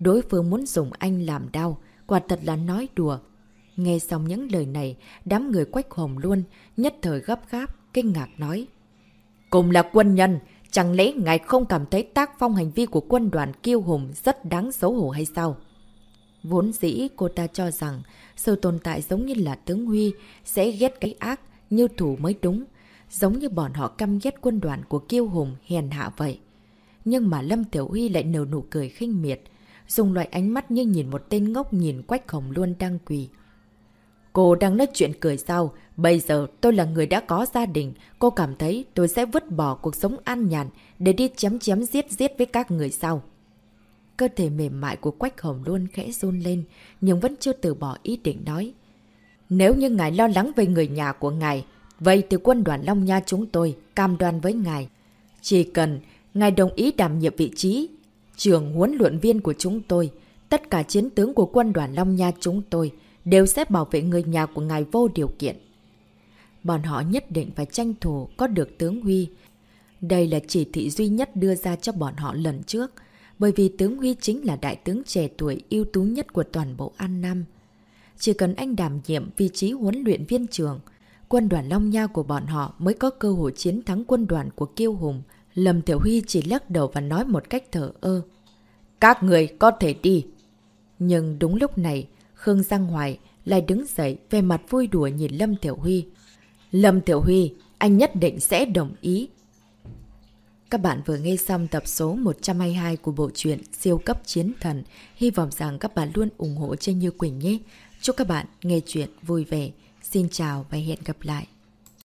Đối phương muốn dùng anh làm đau, quả thật là nói đùa. Nghe xong những lời này, đám người quách hồng luôn, nhất thời gấp gáp, kinh ngạc nói. Cùng là quân nhân, chẳng lẽ ngài không cảm thấy tác phong hành vi của quân đoàn kiêu hùng rất đáng xấu hổ hay sao? Vốn dĩ cô ta cho rằng sự tồn tại giống như là tướng Huy sẽ ghét cái ác như thủ mới đúng, giống như bọn họ căm ghét quân đoàn của kiêu hùng hèn hạ vậy. Nhưng mà Lâm Tiểu Huy lại nở nụ cười khinh miệt, dùng loại ánh mắt như nhìn một tên ngốc nhìn Quách Hồng luôn đang quỳ. Cô đang nói chuyện cười sao? Bây giờ tôi là người đã có gia đình, cô cảm thấy tôi sẽ vứt bỏ cuộc sống an nhàn để đi chém chém giết giết với các người sau Cơ thể mềm mại của Quách Hồng luôn khẽ run lên, nhưng vẫn chưa từ bỏ ý định nói. Nếu như ngài lo lắng về người nhà của ngài, vậy thì quân đoàn Long Nha chúng tôi cam đoan với ngài. Chỉ cần ngài đồng ý đảm nhiệm vị trí, trường huấn luyện viên của chúng tôi, tất cả chiến tướng của quân đoàn Long Nha chúng tôi đều sẽ bảo vệ người nhà của ngài vô điều kiện. Bọn họ nhất định phải tranh thủ có được tướng Huy. Đây là chỉ thị duy nhất đưa ra cho bọn họ lần trước, bởi vì tướng Huy chính là đại tướng trẻ tuổi ưu tú nhất của toàn bộ An Nam. Chỉ cần anh đảm nhiệm vị trí huấn luyện viên trường, quân đoàn Long Nha của bọn họ mới có cơ hội chiến thắng quân đoàn của Kiêu Hùng. Lâm Tiểu Huy chỉ lắc đầu và nói một cách thở ơ. Các người có thể đi. Nhưng đúng lúc này, Khương Giang Hoài lại đứng dậy về mặt vui đùa nhìn Lâm Tiểu Huy. Lâm Tiểu Huy, anh nhất định sẽ đồng ý. Các bạn vừa nghe xong tập số 122 của bộ truyện Siêu cấp chiến thần. Hy vọng rằng các bạn luôn ủng hộ cho Như Quỳnh nhé. Chúc các bạn nghe chuyện vui vẻ. Xin chào và hẹn gặp lại.